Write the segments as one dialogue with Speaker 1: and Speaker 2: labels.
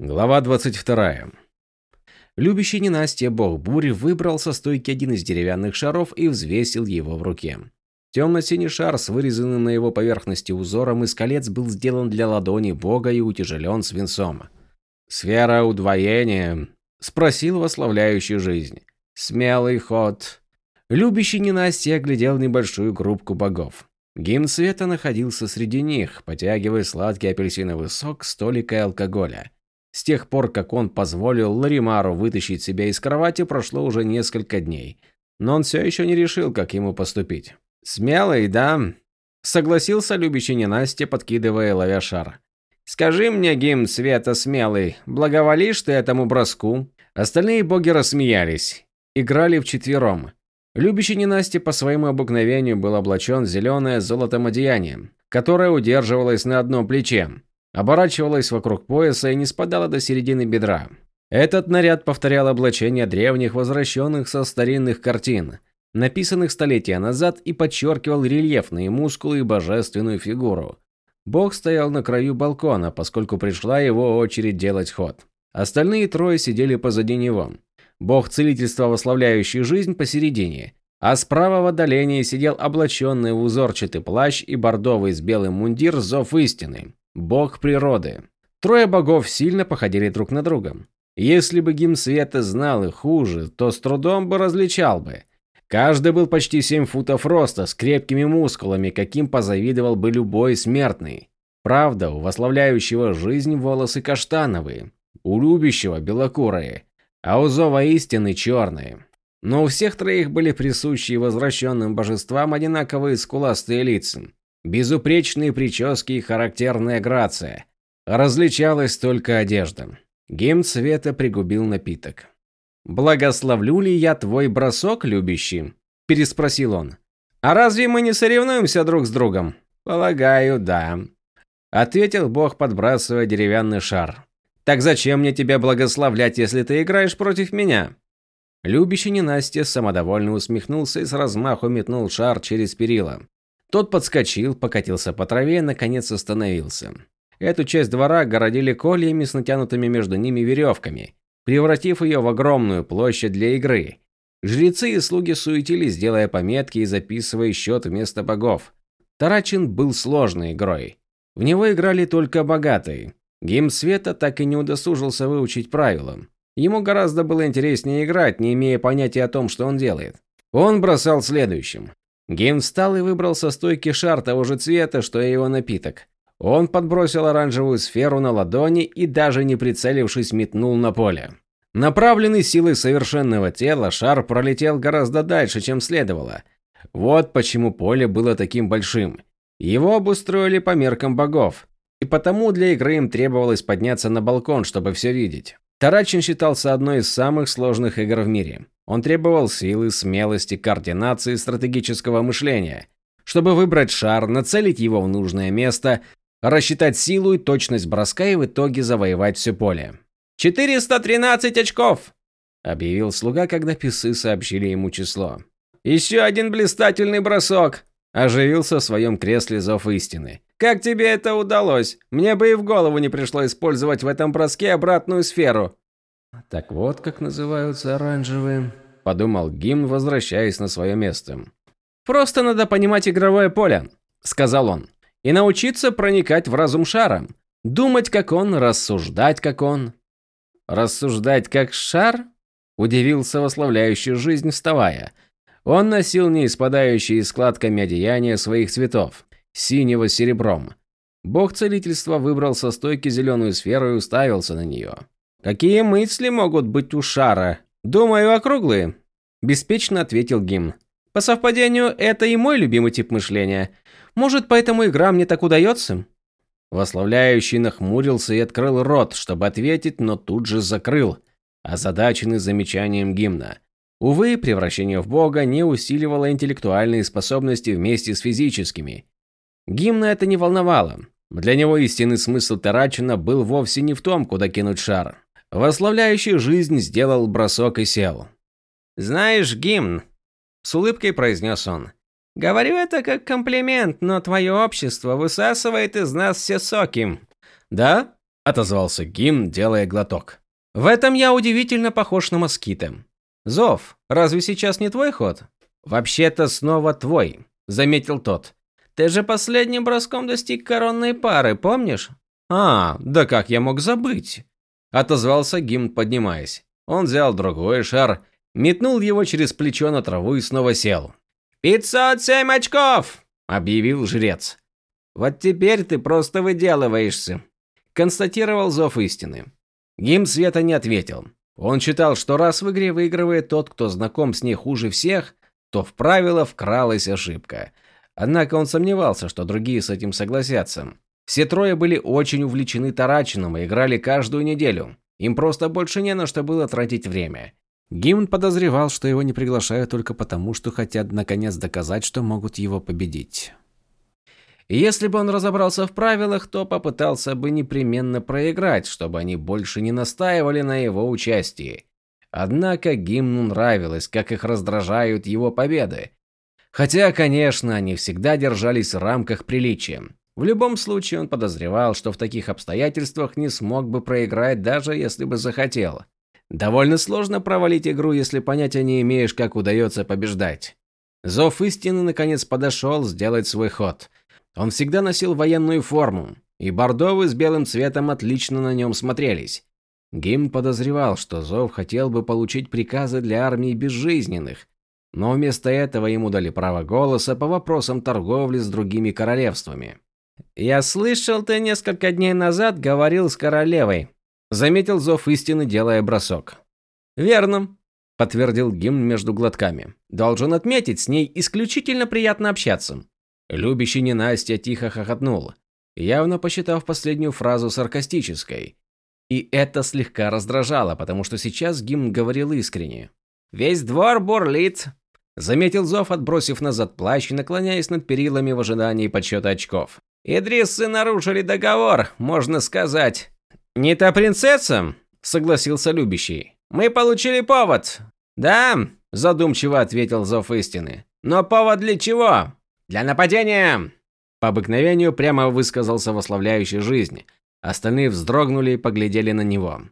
Speaker 1: Глава 22. Любящий ненастье бог бури выбрал со стойки один из деревянных шаров и взвесил его в руке. Темно-синий шар с вырезанным на его поверхности узором из колец был сделан для ладони бога и утяжелен свинцом. «Сфера удвоения?» – спросил вославляющий жизнь. «Смелый ход». Любящий ненастье оглядел небольшую группку богов. Гимн света находился среди них, потягивая сладкий апельсиновый сок, столика алкоголя. С тех пор, как он позволил Ларимару вытащить себя из кровати, прошло уже несколько дней. Но он все еще не решил, как ему поступить. «Смелый, да?» Согласился любящий ненастье, подкидывая ловя шар. «Скажи мне, гимн света смелый, благоволишь ты этому броску?» Остальные боги рассмеялись. Играли вчетвером. Любящий ненастье по своему обыкновению был облачен в зеленое золотом одеяние, которое удерживалось на одном плече оборачивалась вокруг пояса и не спадала до середины бедра. Этот наряд повторял облачение древних, возвращенных со старинных картин, написанных столетия назад, и подчеркивал рельефные мускулы и божественную фигуру. Бог стоял на краю балкона, поскольку пришла его очередь делать ход. Остальные трое сидели позади него. Бог целительства, вославляющий жизнь, посередине, а справа в отдалении сидел облаченный в узорчатый плащ и бордовый с белым мундир зов истины бог природы. Трое богов сильно походили друг на друга. Если бы гимн света знал их хуже, то с трудом бы различал бы. Каждый был почти 7 футов роста, с крепкими мускулами, каким позавидовал бы любой смертный. Правда, у вославляющего жизнь волосы каштановые, у любящего белокурые, а у зова истины черные. Но у всех троих были присущи возвращенным божествам одинаковые скуластые лица. Безупречные прически и характерная грация. Различалась только одежда. Гимн цвета пригубил напиток. «Благословлю ли я твой бросок, любящий?» – переспросил он. «А разве мы не соревнуемся друг с другом?» «Полагаю, да», – ответил бог, подбрасывая деревянный шар. «Так зачем мне тебя благословлять, если ты играешь против меня?» Любящий ненастье самодовольно усмехнулся и с размаху метнул шар через перила. Тот подскочил, покатился по траве и, наконец, остановился. Эту часть двора огородили кольями с натянутыми между ними веревками, превратив ее в огромную площадь для игры. Жрецы и слуги суетились, делая пометки и записывая счет вместо богов. Тарачин был сложной игрой. В него играли только богатые. Гимн Света так и не удосужился выучить правила. Ему гораздо было интереснее играть, не имея понятия о том, что он делает. Он бросал следующим. Гейм встал и выбрал со стойки шар того же цвета, что и его напиток. Он подбросил оранжевую сферу на ладони и, даже не прицелившись, метнул на поле. Направленный силой совершенного тела, шар пролетел гораздо дальше, чем следовало. Вот почему поле было таким большим. Его обустроили по меркам богов, и потому для игры им требовалось подняться на балкон, чтобы все видеть. Тарачин считался одной из самых сложных игр в мире. Он требовал силы, смелости, координации, стратегического мышления. Чтобы выбрать шар, нацелить его в нужное место, рассчитать силу и точность броска и в итоге завоевать все поле. «413 очков!» – объявил слуга, когда писы сообщили ему число. «Еще один блистательный бросок!» – оживился в своем кресле зов истины. «Как тебе это удалось? Мне бы и в голову не пришло использовать в этом броске обратную сферу. Так вот как называются оранжевые, подумал Гимн, возвращаясь на свое место. Просто надо понимать игровое поле, сказал он, и научиться проникать в разум шара, думать как он, рассуждать как он. Рассуждать как шар? Удивился вославляющий жизнь, вставая. Он носил не испадающие складками одеяния своих цветов, синего с серебром. Бог целительства выбрал со стойки зеленую сферу и уставился на нее. Какие мысли могут быть у шара? Думаю, округлые, беспечно ответил Гим. По совпадению, это и мой любимый тип мышления. Может, поэтому игра мне так удается? Вославляющий нахмурился и открыл рот, чтобы ответить, но тут же закрыл, озадаченный замечанием гимна. Увы, превращение в бога не усиливало интеллектуальные способности вместе с физическими. Гимна это не волновало. Для него истинный смысл Тарачина был вовсе не в том, куда кинуть шар. Вославляющий жизнь сделал бросок и сел. «Знаешь, гимн», – с улыбкой произнес он. «Говорю это как комплимент, но твое общество высасывает из нас все соки». «Да?» – отозвался Гимн, делая глоток. В этом я удивительно похож на москита. Зов, разве сейчас не твой ход? Вообще-то снова твой, заметил тот. Ты же последним броском достиг коронной пары, помнишь? А, да как я мог забыть? Отозвался Гимн, поднимаясь. Он взял другой шар, метнул его через плечо на траву и снова сел. «Пятьсот семь очков!» – объявил жрец. «Вот теперь ты просто выделываешься», – констатировал зов истины. Гимн Света не ответил. Он считал, что раз в игре выигрывает тот, кто знаком с ней хуже всех, то в правило вкралась ошибка. Однако он сомневался, что другие с этим согласятся. Все трое были очень увлечены Тарачином и играли каждую неделю. Им просто больше не на что было тратить время. Гимн подозревал, что его не приглашают только потому, что хотят наконец доказать, что могут его победить. И если бы он разобрался в правилах, то попытался бы непременно проиграть, чтобы они больше не настаивали на его участии. Однако гимну нравилось, как их раздражают его победы. Хотя, конечно, они всегда держались в рамках приличия. В любом случае, он подозревал, что в таких обстоятельствах не смог бы проиграть, даже если бы захотел. Довольно сложно провалить игру, если понятия не имеешь, как удается побеждать. Зов истины наконец подошел сделать свой ход. Он всегда носил военную форму, и бордовый с белым цветом отлично на нем смотрелись. Гимн подозревал, что Зов хотел бы получить приказы для армии безжизненных, но вместо этого ему дали право голоса по вопросам торговли с другими королевствами. «Я слышал, ты несколько дней назад говорил с королевой», – заметил Зов истины, делая бросок. «Верно», – подтвердил Гимн между глотками. «Должен отметить, с ней исключительно приятно общаться. Любящий ненастья тихо хохотнул, явно посчитав последнюю фразу саркастической. И это слегка раздражало, потому что сейчас гимн говорил искренне. «Весь двор бурлит!» Заметил Зов, отбросив назад плащ и наклоняясь над перилами в ожидании подсчета очков. «Идриссы нарушили договор, можно сказать». «Не та принцесса?» – согласился любящий. «Мы получили повод». «Да», – задумчиво ответил Зов истины. «Но повод для чего?» «Для нападения!» По обыкновению прямо высказался вославляющий жизнь. Остальные вздрогнули и поглядели на него.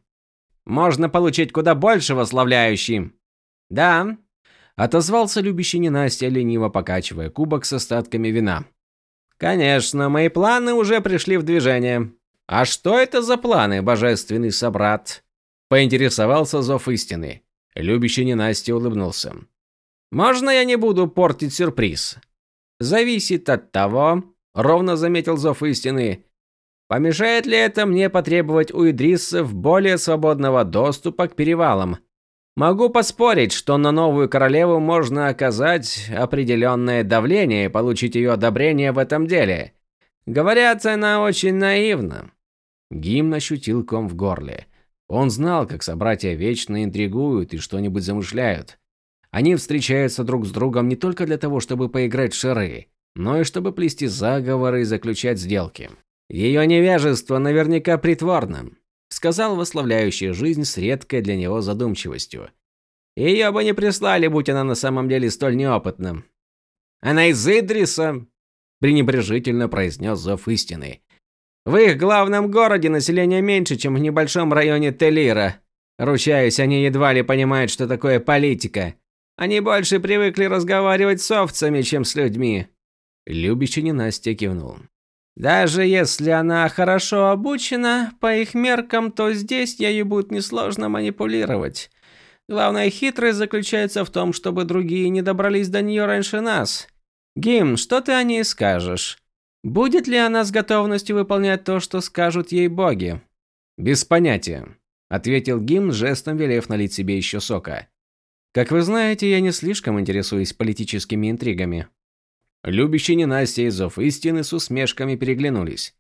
Speaker 1: «Можно получить куда больше, вославляющий!» «Да», – отозвался любящий ненастья, лениво покачивая кубок с остатками вина. «Конечно, мои планы уже пришли в движение. А что это за планы, божественный собрат?» – поинтересовался зов истины. Любящий ненастья улыбнулся. «Можно я не буду портить сюрприз? Зависит от того, ровно заметил Зов истины, помешает ли это мне потребовать у Идриссов более свободного доступа к перевалам. Могу поспорить, что на новую королеву можно оказать определенное давление и получить ее одобрение в этом деле. Говорят, она очень наивна. Гимн ощутил ком в горле. Он знал, как собратья вечно интригуют и что-нибудь замышляют. Они встречаются друг с другом не только для того, чтобы поиграть в шары, но и чтобы плести заговоры и заключать сделки. Ее невежество наверняка притворно, сказал восславляющий жизнь с редкой для него задумчивостью. Ее бы не прислали, будь она на самом деле столь неопытна. Она из Идриса, пренебрежительно произнес зов истины. В их главном городе население меньше, чем в небольшом районе Телира. Ручаюсь, они едва ли понимают, что такое политика. Они больше привыкли разговаривать с овцами, чем с людьми. Любящий ненастья кивнул. Даже если она хорошо обучена, по их меркам, то здесь ею будет несложно манипулировать. Главная хитрость заключается в том, чтобы другие не добрались до нее раньше нас. Гим, что ты о ней скажешь? Будет ли она с готовностью выполнять то, что скажут ей боги? Без понятия, ответил Гим, жестом велев налить себе еще сока. Как вы знаете, я не слишком интересуюсь политическими интригами. Любящие ненастья и зов истины с усмешками переглянулись.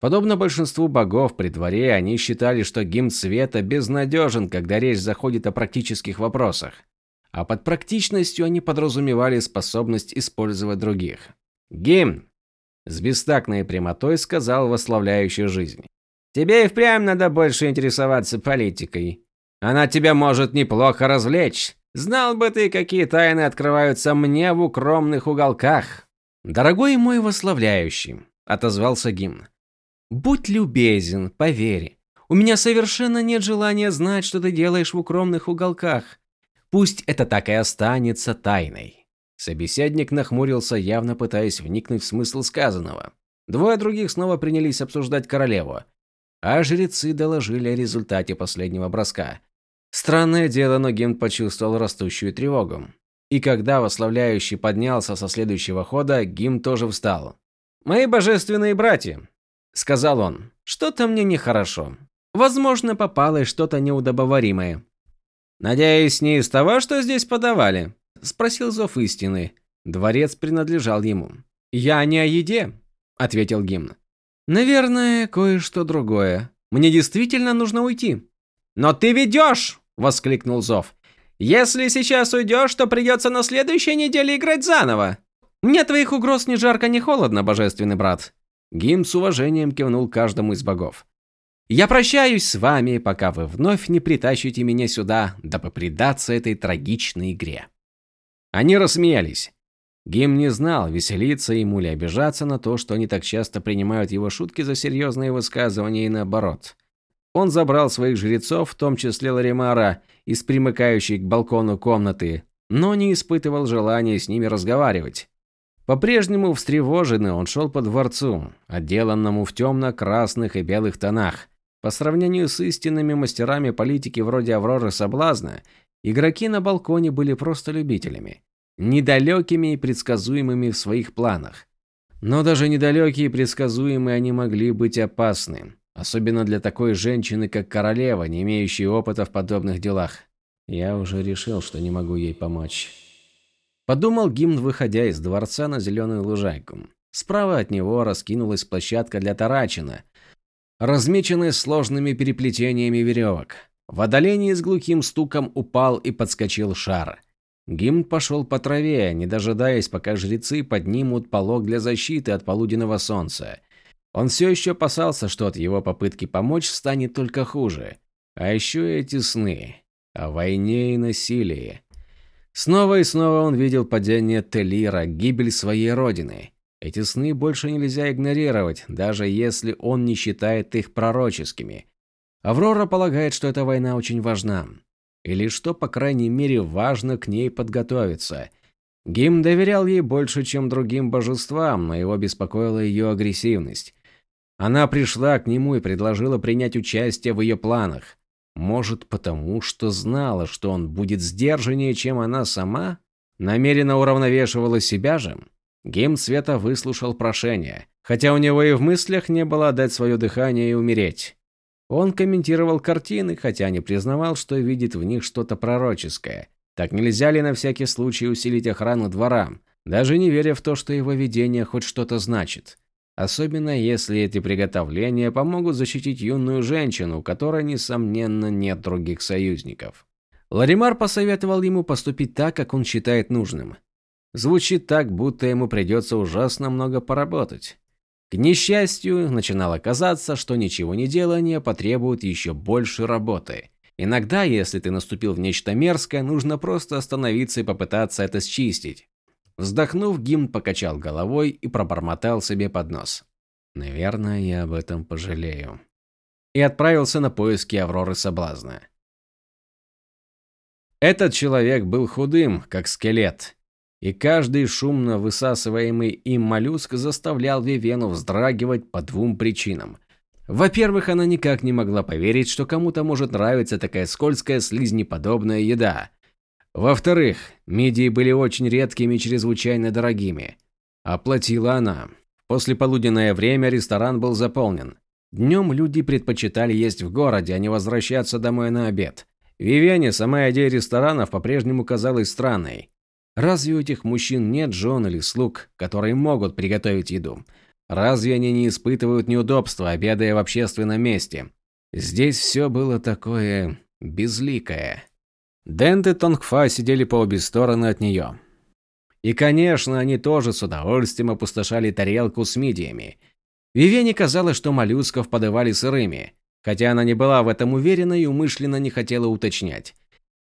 Speaker 1: Подобно большинству богов при дворе, они считали, что гимн света безнадежен, когда речь заходит о практических вопросах. А под практичностью они подразумевали способность использовать других. «Гимн!» – с бестактной прямотой сказал восславляющий жизнь. «Тебе и впрямь надо больше интересоваться политикой. Она тебя может неплохо развлечь. Знал бы ты, какие тайны открываются мне в укромных уголках. Дорогой мой восславляющий, отозвался гимн. Будь любезен, поверь. У меня совершенно нет желания знать, что ты делаешь в укромных уголках. Пусть это так и останется тайной. Собеседник нахмурился, явно пытаясь вникнуть в смысл сказанного. Двое других снова принялись обсуждать королеву, а жрецы доложили о результате последнего броска. Странное дело, но Гимн почувствовал растущую тревогу. И когда восславляющий поднялся со следующего хода, Гим тоже встал. «Мои божественные братья», — сказал он, — «что-то мне нехорошо. Возможно, попалось что-то неудобоваримое». «Надеюсь, не из того, что здесь подавали?» – спросил Зов истины. Дворец принадлежал ему. «Я не о еде», – ответил гимн. «Наверное, кое-что другое. Мне действительно нужно уйти». «Но ты ведешь!» – воскликнул Зов. «Если сейчас уйдешь, то придется на следующей неделе играть заново». «Мне твоих угроз ни жарко, ни холодно, божественный брат». Гимн с уважением кивнул каждому из богов. Я прощаюсь с вами, пока вы вновь не притащите меня сюда, дабы предаться этой трагичной игре. Они рассмеялись. Гим не знал, веселиться ему ли обижаться на то, что они так часто принимают его шутки за серьезные высказывания и наоборот. Он забрал своих жрецов, в том числе Ларимара, из примыкающей к балкону комнаты, но не испытывал желания с ними разговаривать. По-прежнему встревоженный он шел по дворцу, отделанному в темно-красных и белых тонах, по сравнению с истинными мастерами политики вроде Авроры Соблазна, игроки на балконе были просто любителями, недалекими и предсказуемыми в своих планах. Но даже недалекие и предсказуемые они могли быть опасны, особенно для такой женщины, как королева, не имеющей опыта в подобных делах. Я уже решил, что не могу ей помочь. Подумал гимн, выходя из дворца на зеленую лужайку. Справа от него раскинулась площадка для тарачина, размеченные сложными переплетениями веревок. В отдалении с глухим стуком упал и подскочил шар. Гимн пошел по траве, не дожидаясь, пока жрецы поднимут полог для защиты от полуденного солнца. Он все еще опасался, что от его попытки помочь станет только хуже. А еще эти сны. О войне и насилии. Снова и снова он видел падение Телира, гибель своей родины. Эти сны больше нельзя игнорировать, даже если он не считает их пророческими. Аврора полагает, что эта война очень важна. Или что, по крайней мере, важно к ней подготовиться. Гим доверял ей больше, чем другим божествам, но его беспокоила ее агрессивность. Она пришла к нему и предложила принять участие в ее планах. Может, потому что знала, что он будет сдержаннее, чем она сама? Намеренно уравновешивала себя же? Гимн Света выслушал прошение, хотя у него и в мыслях не было отдать свое дыхание и умереть. Он комментировал картины, хотя не признавал, что видит в них что-то пророческое. Так нельзя ли на всякий случай усилить охрану двора, даже не веря в то, что его видение хоть что-то значит? Особенно если эти приготовления помогут защитить юную женщину, у которой, несомненно, нет других союзников. Ларимар посоветовал ему поступить так, как он считает нужным. Звучит так, будто ему придется ужасно много поработать. К несчастью, начинало казаться, что ничего не делание потребует еще больше работы. Иногда, если ты наступил в нечто мерзкое, нужно просто остановиться и попытаться это счистить. Вздохнув, Гимн покачал головой и пробормотал себе под нос. «Наверное, я об этом пожалею». И отправился на поиски Авроры Соблазна. Этот человек был худым, как скелет, и каждый шумно высасываемый им моллюск заставлял Вивену вздрагивать по двум причинам. Во-первых, она никак не могла поверить, что кому-то может нравиться такая скользкая слизнеподобная еда. Во-вторых, мидии были очень редкими и чрезвычайно дорогими. Оплатила она. После полуденное время ресторан был заполнен. Днем люди предпочитали есть в городе, а не возвращаться домой на обед. Вивене сама идея ресторанов по-прежнему казалась странной. Разве у этих мужчин нет жен или слуг, которые могут приготовить еду? Разве они не испытывают неудобства, обедая в общественном месте? Здесь все было такое безликое. Дент и Тонгфа сидели по обе стороны от нее. И, конечно, они тоже с удовольствием опустошали тарелку с мидиями. Вивене казалось, что моллюсков подавали сырыми, хотя она не была в этом уверена и умышленно не хотела уточнять.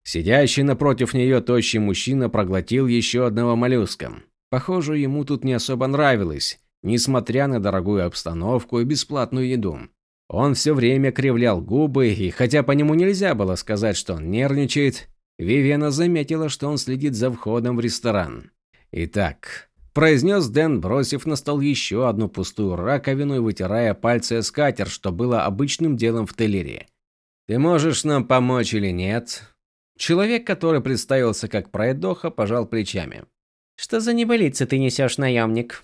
Speaker 1: Сидящий напротив нее тощий мужчина проглотил еще одного моллюска. Похоже, ему тут не особо нравилось, несмотря на дорогую обстановку и бесплатную еду. Он все время кривлял губы, и хотя по нему нельзя было сказать, что он нервничает, Вивена заметила, что он следит за входом в ресторан. «Итак», – произнес Дэн, бросив на стол еще одну пустую раковину и вытирая пальцы о скатер, что было обычным делом в Теллере. «Ты можешь нам помочь или нет?» Человек, который представился как пройдоха, пожал плечами.
Speaker 2: «Что за небылицы ты несешь, наемник?»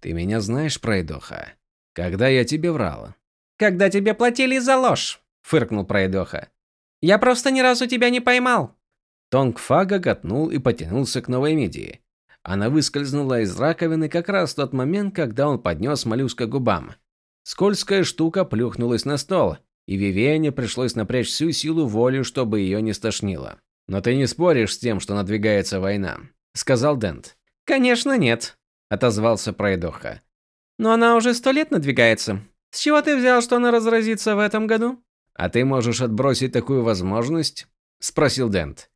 Speaker 1: «Ты меня знаешь, пройдоха? Когда я тебе врал?»
Speaker 2: «Когда тебе платили за ложь», – фыркнул пройдоха. «Я просто ни разу тебя не поймал».
Speaker 1: Тонгфа гоготнул и потянулся к новой мидии. Она выскользнула из раковины как раз в тот момент, когда он поднес моллюска губам. Скользкая штука плюхнулась на стол, и Вивене пришлось напрячь всю силу воли, чтобы ее не стошнило. «Но ты не споришь с тем, что надвигается война», — сказал Дент.
Speaker 2: «Конечно нет», — отозвался Пройдоха. «Но она уже сто лет надвигается. С чего ты взял, что она разразится в этом году?»
Speaker 1: «А ты можешь отбросить такую возможность?» – спросил Дент.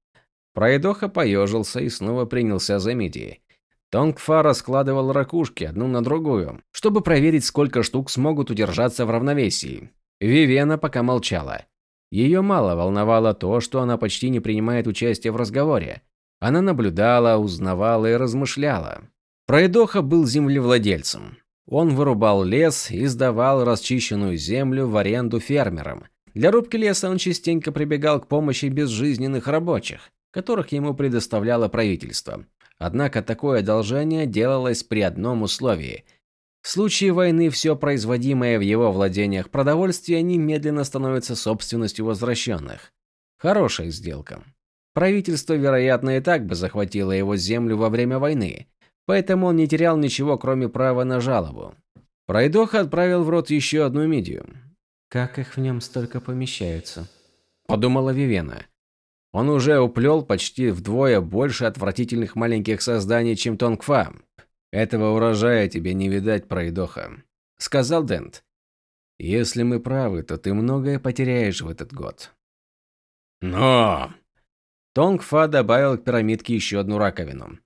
Speaker 1: Пройдоха поежился и снова принялся за мидии. Тонгфа раскладывал ракушки одну на другую, чтобы проверить, сколько штук смогут удержаться в равновесии. Вивена пока молчала. Ее мало волновало то, что она почти не принимает участие в разговоре. Она наблюдала, узнавала и размышляла. Пройдоха был землевладельцем. Он вырубал лес и сдавал расчищенную землю в аренду фермерам. Для рубки леса он частенько прибегал к помощи безжизненных рабочих, которых ему предоставляло правительство. Однако такое одолжение делалось при одном условии. В случае войны все производимое в его владениях продовольствие немедленно становится собственностью возвращенных. Хорошая сделка. Правительство, вероятно, и так бы захватило его землю во время войны, поэтому он не терял ничего, кроме права на жалобу. Пройдоха отправил в рот еще одну мидию.
Speaker 2: «Как их в нем столько помещается?»
Speaker 1: – подумала Вивена. Он уже уплел почти вдвое больше отвратительных маленьких созданий, чем Тонгфа. «Этого урожая тебе не видать, пройдоха», – сказал Дент. «Если мы правы, то ты многое потеряешь в этот год». «Но!» Тонгфа добавил к пирамидке еще одну раковину.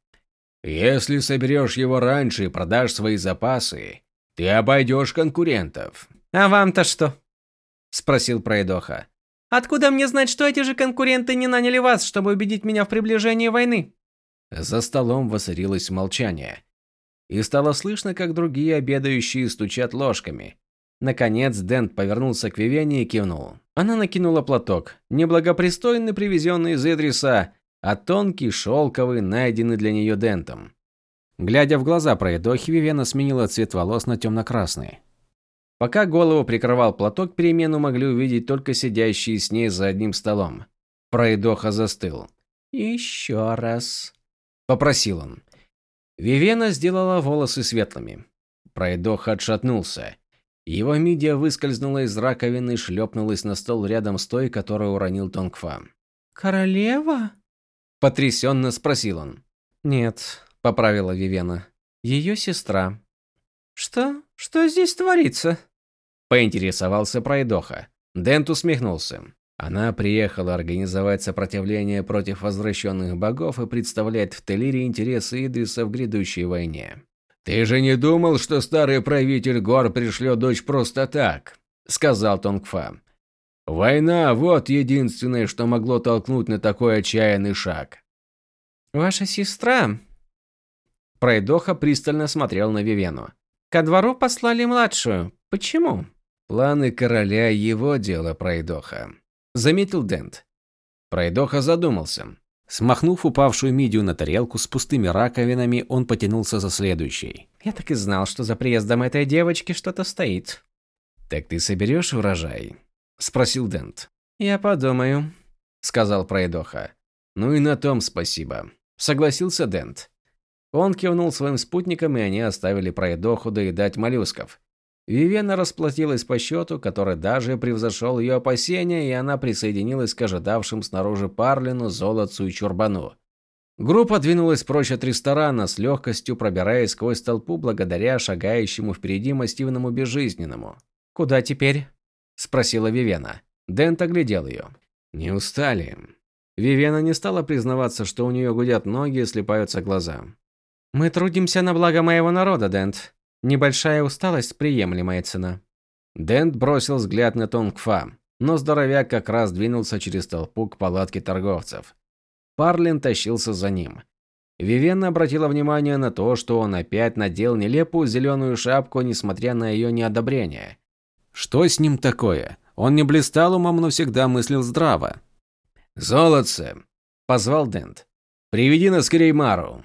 Speaker 1: Если соберешь его раньше и продашь свои запасы, ты обойдешь конкурентов.
Speaker 2: А вам-то что? Спросил Пройдоха. Откуда мне знать, что эти же конкуренты не наняли вас, чтобы убедить меня в приближении войны?
Speaker 1: За столом воцарилось молчание. И стало слышно, как другие обедающие стучат ложками. Наконец Дент повернулся к Вивене и кивнул. Она накинула платок, неблагопристойно привезенный из Идриса, а тонкий, шелковый, найденный для нее дентом. Глядя в глаза проедохи, Вивена сменила цвет волос на темно-красный. Пока голову прикрывал платок, перемену могли увидеть только сидящие с ней за одним столом. Проедоха застыл.
Speaker 2: «Еще раз», –
Speaker 1: попросил он. Вивена сделала волосы светлыми. Проедоха отшатнулся. Его мидия выскользнула из раковины и шлепнулась на стол рядом с той, которую уронил Тонгфа.
Speaker 2: «Королева?»
Speaker 1: Потрясенно спросил он.
Speaker 2: «Нет», –
Speaker 1: поправила Вивена.
Speaker 2: «Ее сестра». «Что? Что здесь творится?»
Speaker 1: Поинтересовался Пройдоха. Дент усмехнулся. Она приехала организовать сопротивление против возвращенных богов и представлять в Телире интересы Идриса в грядущей войне. «Ты же не думал, что старый правитель гор пришлет дочь просто так?» – сказал Тонгфа. Война – вот единственное, что могло толкнуть на такой отчаянный шаг.
Speaker 2: Ваша сестра... Пройдоха пристально смотрел на Вивену. Ко двору послали младшую. Почему?
Speaker 1: Планы короля – его дело, Пройдоха. Заметил Дент. Пройдоха задумался. Смахнув упавшую мидию на тарелку с пустыми раковинами, он потянулся за следующей.
Speaker 2: Я так и знал, что за приездом этой девочки что-то стоит.
Speaker 1: Так ты соберешь урожай? – спросил Дент.
Speaker 2: «Я подумаю», –
Speaker 1: сказал Пройдоха. «Ну и на том спасибо», – согласился Дент. Он кивнул своим спутникам, и они оставили Пройдоху доедать моллюсков. Вивена расплатилась по счету, который даже превзошел ее опасения, и она присоединилась к ожидавшим снаружи Парлину, Золотцу и Чурбану. Группа двинулась прочь от ресторана, с легкостью пробираясь сквозь толпу благодаря шагающему впереди массивному безжизненному.
Speaker 2: «Куда теперь?»
Speaker 1: – спросила Вивена. Дент оглядел ее. «Не устали?» Вивена не стала признаваться, что у нее гудят ноги и слепаются глаза.
Speaker 2: «Мы трудимся на благо моего народа, Дент. Небольшая усталость – приемлемая цена.
Speaker 1: Дент бросил взгляд на Тонгфа, но здоровяк как раз двинулся через толпу к палатке торговцев. Парлин тащился за ним. Вивенна обратила внимание на то, что он опять надел нелепую зеленую шапку, несмотря на ее неодобрение. Что с ним такое? Он не блистал умом, но всегда мыслил здраво. «Золотце!» – позвал Дент. «Приведи нас к Реймару!»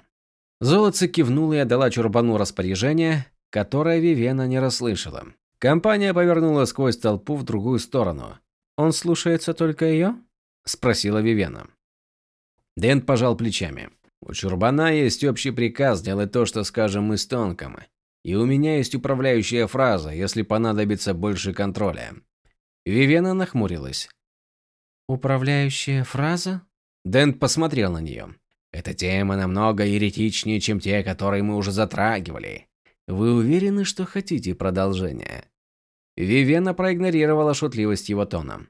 Speaker 1: Золотце кивнула и отдала Чурбану распоряжение, которое Вивена не расслышала. Компания повернула сквозь толпу в другую сторону.
Speaker 2: «Он слушается только ее?»
Speaker 1: – спросила Вивена. Дент пожал плечами. У Чурбана есть общий приказ делать то, что скажем мы с Тонком. И у меня есть управляющая фраза, если понадобится больше контроля. Вивена нахмурилась.
Speaker 2: «Управляющая фраза?»
Speaker 1: Дент посмотрел на нее. «Эта тема намного еретичнее, чем те, которые мы уже затрагивали. Вы уверены, что хотите продолжения?» Вивена проигнорировала шутливость его тона.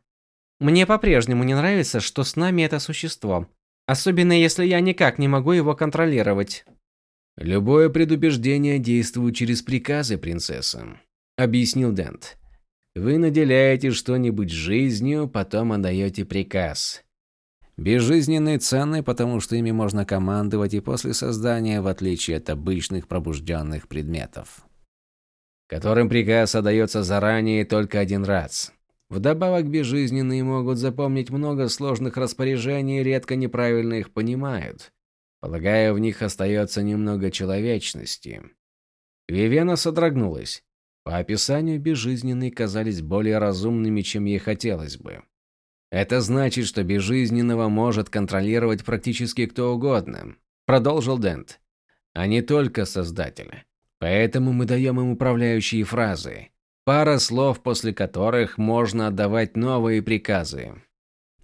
Speaker 2: «Мне по-прежнему не нравится, что с нами это существо. Особенно если я никак не могу его контролировать».
Speaker 1: «Любое предубеждение действует через приказы, принцесса», — объяснил Дент. «Вы наделяете что-нибудь жизнью, потом отдаете приказ. Безжизненные ценны, потому что ими можно командовать и после создания, в отличие от обычных пробужденных предметов, которым приказ отдается заранее только один раз. Вдобавок, безжизненные могут запомнить много сложных распоряжений и редко неправильно их понимают. Полагаю, в них остается немного человечности. Вивена содрогнулась. По описанию, безжизненные казались более разумными, чем ей хотелось бы. Это значит, что безжизненного может контролировать практически кто угодно, продолжил Дент. А не только создатель. Поэтому мы даем им управляющие фразы. Пара слов, после которых можно отдавать новые приказы.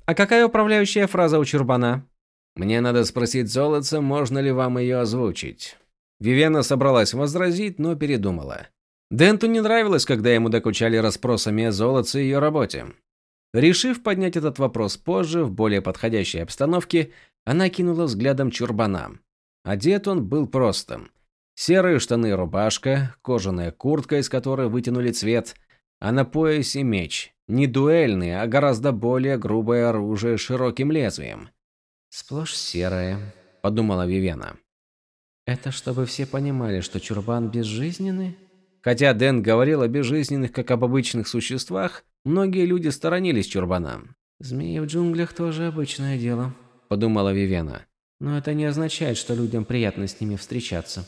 Speaker 2: А какая управляющая фраза у Чурбана?
Speaker 1: Мне надо спросить Золотца, можно ли вам ее озвучить. Вивена собралась возразить, но передумала. Денту не нравилось, когда ему докучали расспросами о Золотце и ее работе. Решив поднять этот вопрос позже, в более подходящей обстановке, она кинула взглядом чурбана. Одет он был простым. Серые штаны и рубашка, кожаная куртка, из которой вытянули цвет, а на поясе меч. Не дуэльный, а гораздо более грубое оружие с широким лезвием.
Speaker 2: «Сплошь серое», –
Speaker 1: подумала Вивена.
Speaker 2: «Это чтобы все понимали, что чурбан безжизненный?»
Speaker 1: Хотя Дэн говорил о безжизненных как об обычных существах, многие люди сторонились чурбана.
Speaker 2: «Змеи в джунглях тоже обычное дело», –
Speaker 1: подумала Вивена.
Speaker 2: «Но это не означает, что людям приятно с ними встречаться».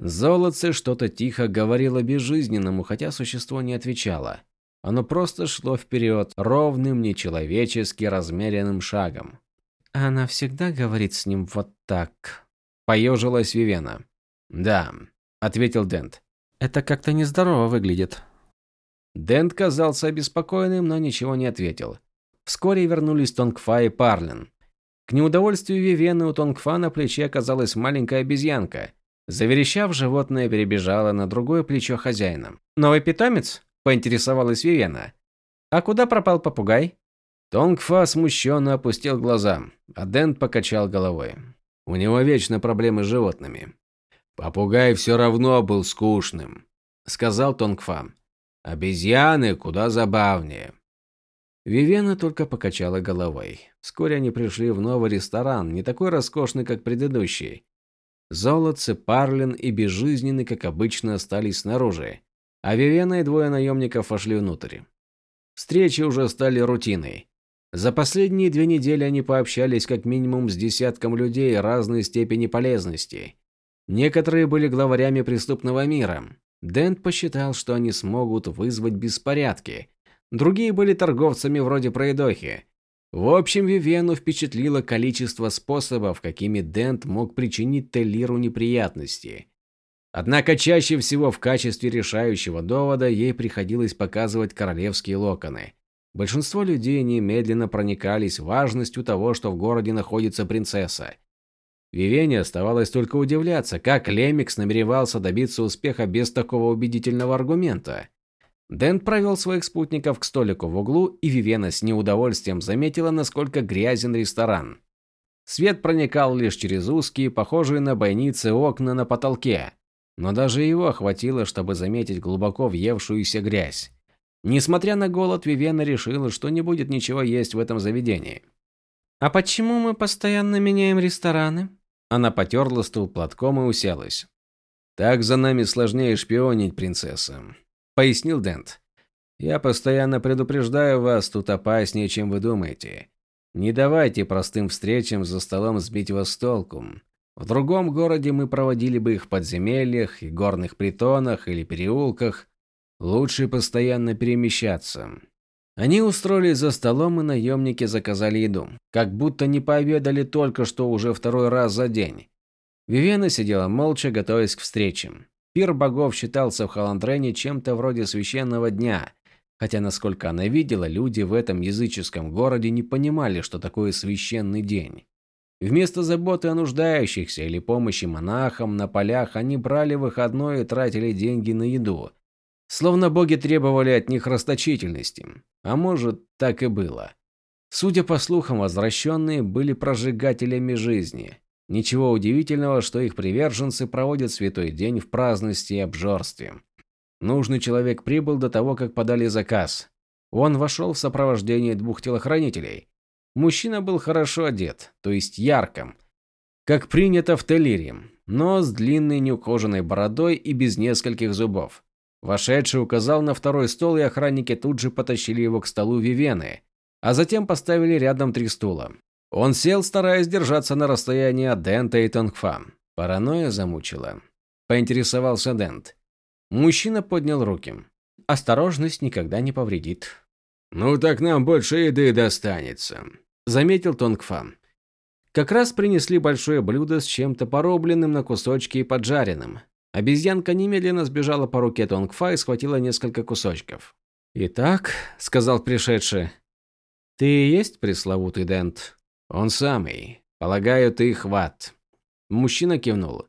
Speaker 1: Золотце что-то тихо говорило безжизненному, хотя существо не отвечало. Оно просто шло вперед, ровным, нечеловечески размеренным шагом.
Speaker 2: «Она всегда говорит с ним вот так», –
Speaker 1: поежилась Вивена. «Да», – ответил Дент.
Speaker 2: Это как-то нездорово выглядит.
Speaker 1: Дент казался обеспокоенным, но ничего не ответил. Вскоре вернулись Тонгфа и Парлин. К неудовольствию Вивены у Тонгфа на плече оказалась маленькая обезьянка. Заверещав, животное перебежало на другое плечо хозяина.
Speaker 2: «Новый питомец?» – поинтересовалась Вивена. «А куда пропал попугай?»
Speaker 1: Тонгфа смущенно опустил глаза, а Дент покачал головой. У него вечно проблемы с животными. «Попугай все равно был скучным», — сказал Тонгфа. «Обезьяны куда забавнее». Вивена только покачала головой. Вскоре они пришли в новый ресторан, не такой роскошный, как предыдущий. Золотце, Парлин и Безжизненный, как обычно, остались снаружи, а Вивена и двое наемников вошли внутрь. Встречи уже стали рутиной. За последние две недели они пообщались как минимум с десятком людей разной степени полезности. Некоторые были главарями преступного мира. Дент посчитал, что они смогут вызвать беспорядки. Другие были торговцами вроде Пройдохи. В общем, Вивену впечатлило количество способов, какими Дент мог причинить Теллиру неприятности. Однако чаще всего в качестве решающего довода ей приходилось показывать королевские локоны. Большинство людей немедленно проникались важностью того, что в городе находится принцесса. Вивене оставалось только удивляться, как Лемикс намеревался добиться успеха без такого убедительного аргумента. Дент провел своих спутников к столику в углу, и Вивена с неудовольствием заметила, насколько грязен ресторан. Свет проникал лишь через узкие, похожие на бойницы окна на потолке. но даже его хватило, чтобы заметить глубоко въевшуюся грязь. Несмотря на голод, Вивена решила, что не будет ничего есть в этом заведении.
Speaker 2: «А почему мы постоянно меняем рестораны?»
Speaker 1: Она потерла стул платком и уселась. «Так за нами сложнее шпионить, принцесса», — пояснил Дент. «Я постоянно предупреждаю вас, тут опаснее, чем вы думаете. Не давайте простым встречам за столом сбить вас с толку. В другом городе мы проводили бы их в подземельях и горных притонах или переулках. Лучше постоянно перемещаться. Они устроились за столом, и наемники заказали еду. Как будто не пообедали только что уже второй раз за день. Вивена сидела молча, готовясь к встречам. Пир богов считался в Халандрене чем-то вроде священного дня. Хотя, насколько она видела, люди в этом языческом городе не понимали, что такое священный день. Вместо заботы о нуждающихся или помощи монахам на полях они брали выходной и тратили деньги на еду. Словно боги требовали от них расточительности. А может, так и было. Судя по слухам, возвращенные были прожигателями жизни. Ничего удивительного, что их приверженцы проводят святой день в праздности и обжорстве. Нужный человек прибыл до того, как подали заказ. Он вошел в сопровождении двух телохранителей. Мужчина был хорошо одет, то есть ярко, как принято в Телире, но с длинной неухоженной бородой и без нескольких зубов. Вошедший указал на второй стол, и охранники тут же потащили его к столу Вивены, а затем поставили рядом три стула. Он сел, стараясь держаться на расстоянии от Дента и Тонгфа. Паранойя замучила. Поинтересовался Дент. Мужчина поднял руки. Осторожность никогда не повредит. «Ну так нам больше еды достанется», заметил Тонгфа. Как раз принесли большое блюдо с чем-то поробленным на кусочки и поджаренным. Обезьянка немедленно сбежала по руке Тонгфа и схватила несколько кусочков. «Итак», — сказал пришедший, — «ты и есть пресловутый Дент?» «Он самый. Полагаю, ты хват». Мужчина кивнул.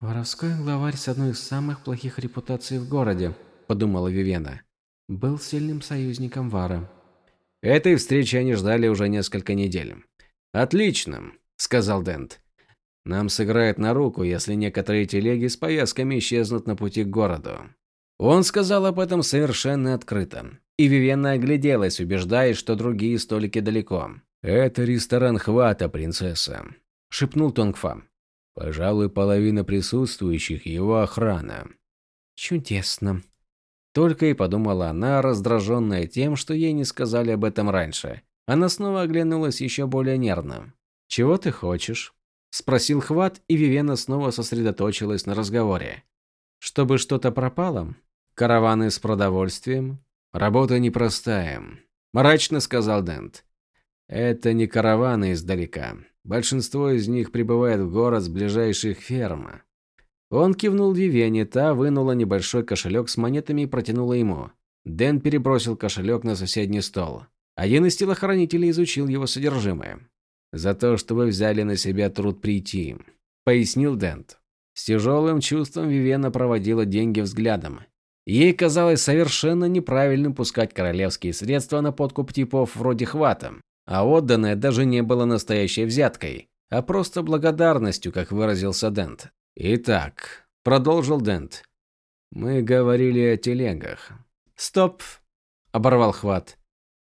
Speaker 2: «Воровской главарь с одной из самых плохих репутаций в городе», — подумала Вивена. «Был сильным союзником Вара».
Speaker 1: Этой встречи они ждали уже несколько недель. «Отлично», – сказал Дент. «Нам сыграет на руку, если некоторые телеги с повязками исчезнут на пути к городу». Он сказал об этом совершенно открыто. И Вивенна огляделась, убеждаясь, что другие столики далеко. «Это ресторан Хвата, принцесса», – шепнул Тонгфа. «Пожалуй, половина присутствующих – его охрана».
Speaker 2: «Чудесно»,
Speaker 1: только и подумала она, раздраженная тем, что ей не сказали об этом раньше. Она снова оглянулась еще более нервно. «Чего ты хочешь?» – спросил Хват, и Вивена снова сосредоточилась на разговоре. «Чтобы что-то пропало? Караваны с продовольствием? Работа непростая», – мрачно сказал Дент. «Это не караваны издалека. Большинство из них прибывает в город с ближайших ферм. Он кивнул Вивене, та вынула небольшой кошелек с монетами и протянула ему. Дэн перебросил кошелек на соседний стол. Один из телохранителей изучил его содержимое. «За то, что вы взяли на себя труд прийти», – пояснил Дент. С тяжелым чувством Вивена проводила деньги взглядом. Ей казалось совершенно неправильным пускать королевские средства на подкуп типов вроде Хвата, а отданное даже не было настоящей взяткой, а просто благодарностью, как выразился Дент. «Итак», – продолжил Дент, – «мы говорили о телегах».
Speaker 2: «Стоп», – оборвал Хват.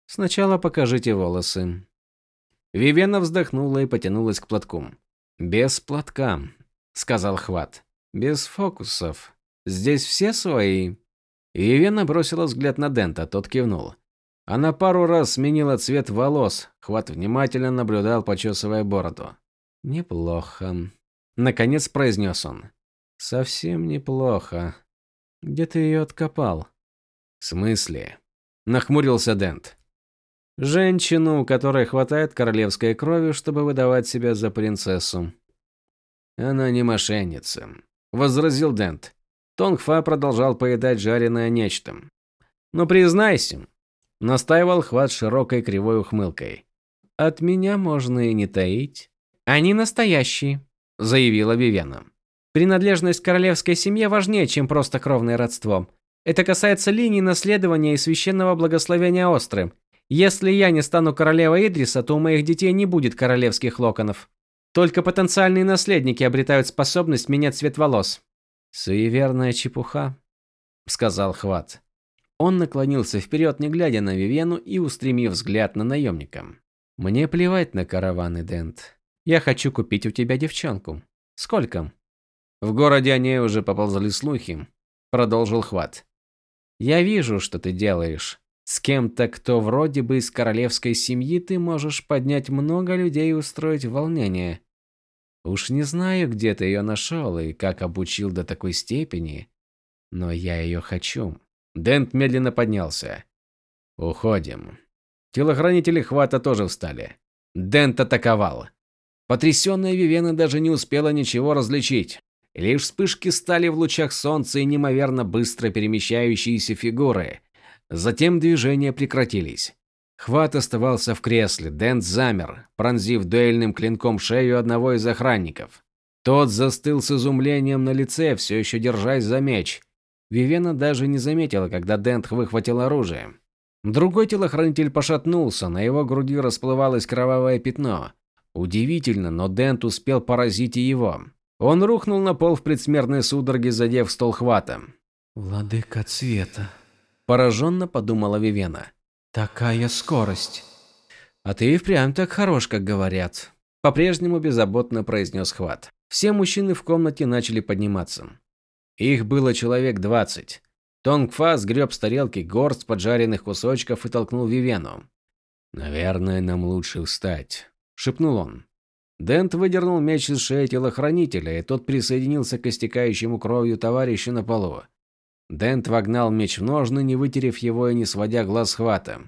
Speaker 2: «Сначала покажите волосы».
Speaker 1: Вивена вздохнула и потянулась к платку. «Без платка», – сказал Хват. «Без фокусов. Здесь все свои». Вивена бросила взгляд на Дента, тот кивнул. Она пару раз сменила цвет волос. Хват внимательно наблюдал, почесывая бороду. «Неплохо», Наконец произнес он. «Совсем неплохо. Где ты ее откопал?» «В смысле?» Нахмурился Дент. «Женщину, у которой хватает королевской крови, чтобы выдавать себя за принцессу». «Она не мошенница», – возразил Дент. Тонгфа продолжал поедать жареное нечто. «Ну признайся», – настаивал Хват широкой кривой ухмылкой. «От меня можно и не таить».
Speaker 2: «Они настоящие», – заявила Вивена. «Принадлежность королевской семье важнее, чем просто кровное родство. Это касается линии наследования и священного благословения Остры. Если я не стану королевой Идриса, то у моих детей не будет королевских локонов. Только потенциальные наследники обретают способность менять цвет волос. Суеверная чепуха, сказал Хват. Он наклонился вперед, не глядя на Вивену и устремив взгляд на наемника. Мне плевать на караваны, Дент. Я хочу купить у тебя девчонку. Сколько? В городе о ней уже поползли слухи, продолжил Хват. Я вижу, что ты делаешь. С кем-то, кто вроде бы из королевской семьи, ты можешь поднять много людей и устроить волнение. Уж не знаю, где ты ее нашел и как обучил до такой степени, но я ее хочу. Дент медленно поднялся. Уходим. Телохранители хвата тоже встали. Дент атаковал. Потрясенная Вивена даже не успела ничего различить. Лишь вспышки стали в лучах солнца и неимоверно быстро перемещающиеся фигуры. Затем движения прекратились. Хват оставался в кресле, Дент замер, пронзив дуэльным клинком шею одного из охранников. Тот застыл с изумлением на лице, все еще держась за меч. Вивена даже не заметила, когда Дент выхватил оружие. Другой телохранитель пошатнулся, на его груди расплывалось кровавое пятно. Удивительно, но Дент успел поразить и его. Он рухнул на пол в предсмертной судороге, задев стол хвата.
Speaker 3: «Владыка цвета», –
Speaker 2: пораженно подумала Вивена.
Speaker 3: Такая скорость.
Speaker 2: А ты и впрямь так хорош, как говорят. По-прежнему беззаботно произнес Хват. Все мужчины в комнате начали подниматься. Их было человек двадцать. Тонгфа сгреб с тарелки горсть поджаренных кусочков и толкнул Вивену. «Наверное, нам лучше встать», – шепнул он. Дент выдернул меч из шеи телохранителя, и тот присоединился к истекающему кровью товарищу на полу. Дент вогнал меч в ножны, не вытерев его и не сводя глаз хвата.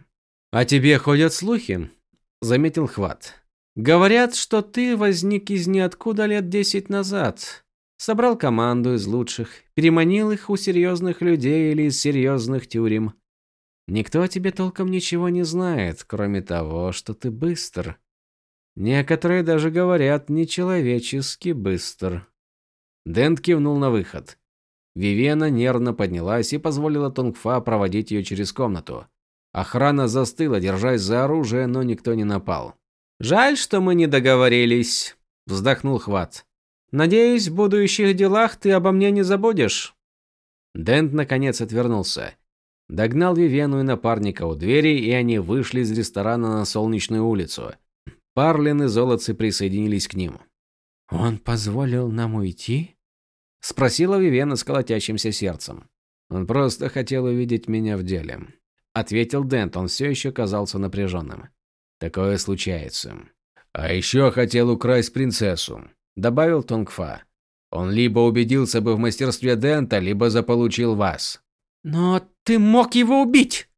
Speaker 2: «А тебе ходят слухи?» – заметил хват. «Говорят, что ты возник из ниоткуда лет десять назад. Собрал команду из лучших, переманил их у серьезных людей или из серьезных тюрем. Никто о тебе толком ничего не знает, кроме того, что ты быстр. Некоторые даже говорят нечеловечески быстр». Дент кивнул на выход. Вивена нервно поднялась и позволила Тонгфа проводить ее через комнату. Охрана застыла, держась за оружие, но никто не напал. «Жаль, что мы не договорились», – вздохнул Хват. «Надеюсь, в будущих делах ты обо мне не забудешь». Дент наконец отвернулся. Догнал Вивену и напарника у двери, и они вышли из ресторана на Солнечную улицу. Парлин и Золотцы присоединились к ним.
Speaker 3: «Он позволил нам уйти?»
Speaker 2: Спросила Вивена с колотящимся сердцем.
Speaker 1: Он просто хотел увидеть меня в деле.
Speaker 2: Ответил Дент, он все еще казался напряженным.
Speaker 1: Такое случается. А еще хотел украсть принцессу, добавил Тонгфа. Он либо убедился бы в мастерстве Дента, либо заполучил вас.
Speaker 3: Но ты мог его убить!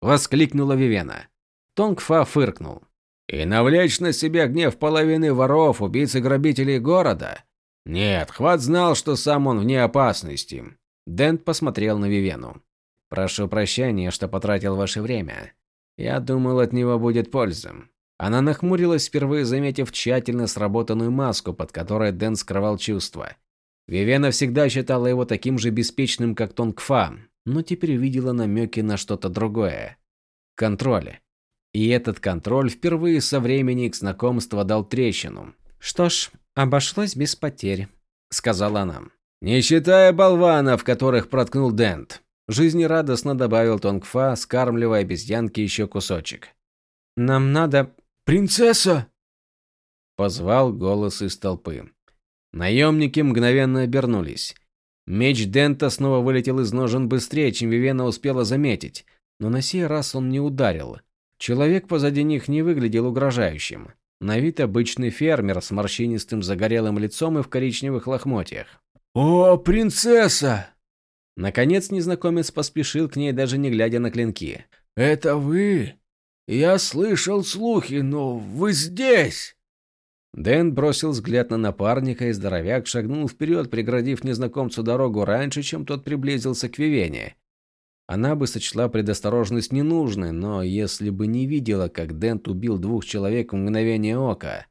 Speaker 2: Воскликнула Вивена. Тонгфа фыркнул.
Speaker 1: И навлечь на себя гнев половины воров, убийц и грабителей города? Нет, Хват знал, что сам он вне опасности.
Speaker 2: Дент посмотрел на Вивену. Прошу прощения, что потратил ваше время. Я думал, от него будет польза. Она нахмурилась, впервые заметив тщательно сработанную маску, под которой Дэн скрывал чувства. Вивена всегда считала его таким же беспечным, как Тонгфа, но теперь видела намеки на что-то другое. Контроль. И этот контроль впервые со времени их знакомства дал трещину. Что ж, «Обошлось без потерь», — сказала она.
Speaker 1: «Не считая болванов, которых проткнул Дент», — жизнерадостно добавил Тонгфа, скармливая обезьянке еще кусочек.
Speaker 2: «Нам надо...»
Speaker 3: «Принцесса!»
Speaker 1: — позвал голос из толпы. Наемники мгновенно обернулись. Меч Дента снова вылетел из ножен быстрее, чем Вивена успела заметить, но на сей раз он не ударил. Человек позади них не выглядел угрожающим. На вид обычный фермер с морщинистым загорелым лицом и в коричневых лохмотьях.
Speaker 3: «О, принцесса!»
Speaker 2: Наконец незнакомец поспешил к ней, даже не глядя на клинки.
Speaker 3: «Это вы? Я слышал слухи, но вы здесь!»
Speaker 1: Дэн бросил взгляд на напарника, и здоровяк шагнул вперед, преградив незнакомцу дорогу раньше, чем тот приблизился к Вивене. Она бы сочла предосторожность ненужной, но если бы не видела, как Дент убил двух человек в мгновение ока.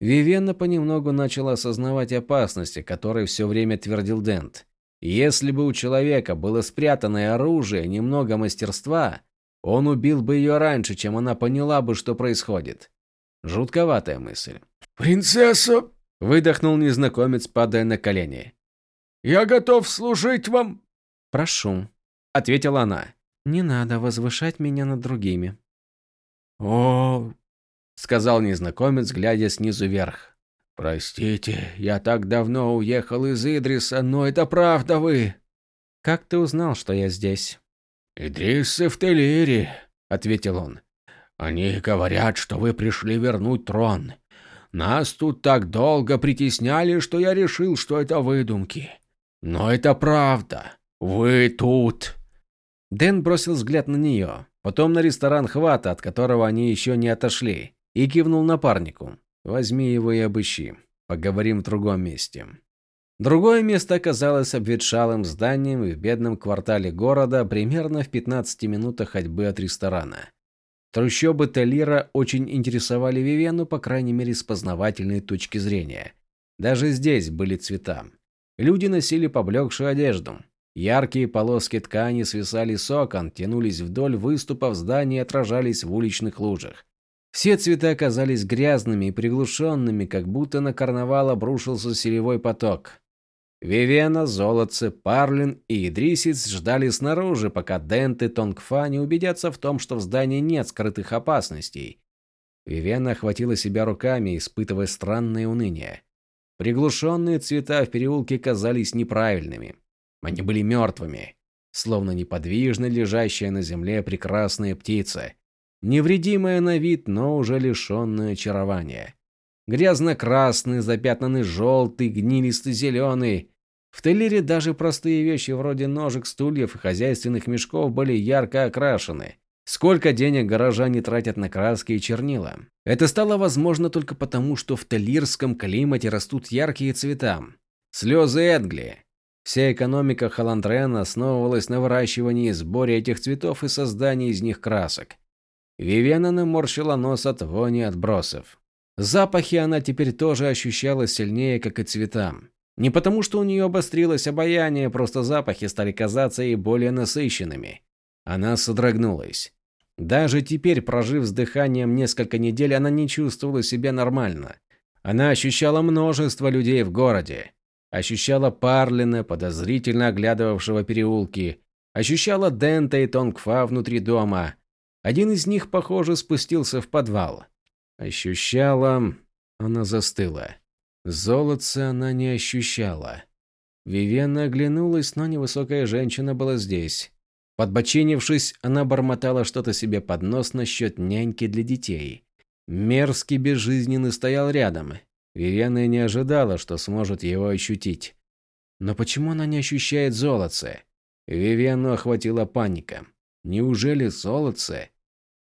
Speaker 1: Вивенна понемногу начала осознавать опасности, которые все время твердил Дент. Если бы у человека было спрятанное оружие, немного мастерства, он убил бы ее раньше, чем она поняла бы, что происходит. Жутковатая мысль.
Speaker 3: «Принцесса!»
Speaker 1: – выдохнул незнакомец, падая на колени.
Speaker 3: Я готов служить вам.
Speaker 2: Прошу, ответила она. Не надо возвышать меня над другими.
Speaker 3: О,
Speaker 1: сказал незнакомец, глядя снизу вверх.
Speaker 3: Простите, я так давно уехал из Идриса, но это правда вы.
Speaker 2: Как ты узнал, что я здесь?
Speaker 3: Идрис в Телире, ответил он. Они говорят, что вы пришли вернуть трон. Нас тут так долго притесняли, что я решил, что это выдумки. Но это правда. Вы тут.
Speaker 1: Дэн бросил взгляд на нее, потом на ресторан Хвата, от которого они еще не отошли, и кивнул напарнику. «Возьми его и обыщи. Поговорим в другом месте». Другое место оказалось обветшалым зданием в бедном квартале города, примерно в 15 минутах ходьбы от ресторана. Трущобы Телира очень интересовали Вивену, по крайней мере, с познавательной точки зрения. Даже здесь были цвета. Люди носили поблекшую одежду. Яркие полоски ткани свисали с окон, тянулись вдоль выступов здания и отражались в уличных лужах. Все цвета оказались грязными и приглушенными, как будто на карнавал обрушился селевой поток. Вивена, Золотце, Парлин и Идрисец ждали снаружи, пока Дент и Тонгфа не убедятся в том, что в здании нет скрытых опасностей. Вивена охватила себя руками, испытывая странное уныние. Приглушенные цвета в переулке казались неправильными. Они были мертвыми, словно неподвижно лежащая на земле прекрасная птица, невредимая на вид, но уже лишенная очарования. Грязно-красный, запятнанный желтый, гнилистый зеленый, в Телире даже простые вещи вроде ножек, стульев и хозяйственных мешков были ярко окрашены. Сколько денег горожане тратят на краски и чернила? Это стало возможно только потому, что в телирском климате растут яркие цвета. Слезы Эдгли. Вся экономика Халандрена основывалась на выращивании и сборе этих цветов и создании из них красок. Вивена наморщила нос от вони отбросов. Запахи она теперь тоже ощущала сильнее, как и цвета. Не потому, что у нее обострилось обаяние, просто запахи стали казаться ей более насыщенными. Она содрогнулась. Даже теперь, прожив с дыханием несколько недель, она не чувствовала себя нормально. Она ощущала множество людей в городе. Ощущала Парлина, подозрительно оглядывавшего переулки. Ощущала Дента и Тонгфа внутри дома. Один из них, похоже, спустился в подвал. Ощущала... Она застыла. Золотца она не ощущала. Вивена оглянулась, но невысокая женщина была здесь. Подбоченившись, она бормотала что-то себе под нос насчет няньки для детей. Мерзкий безжизненный стоял рядом. Вивена не ожидала, что сможет его ощутить. Но почему она не ощущает золотце? Вивену охватила паника. Неужели золотце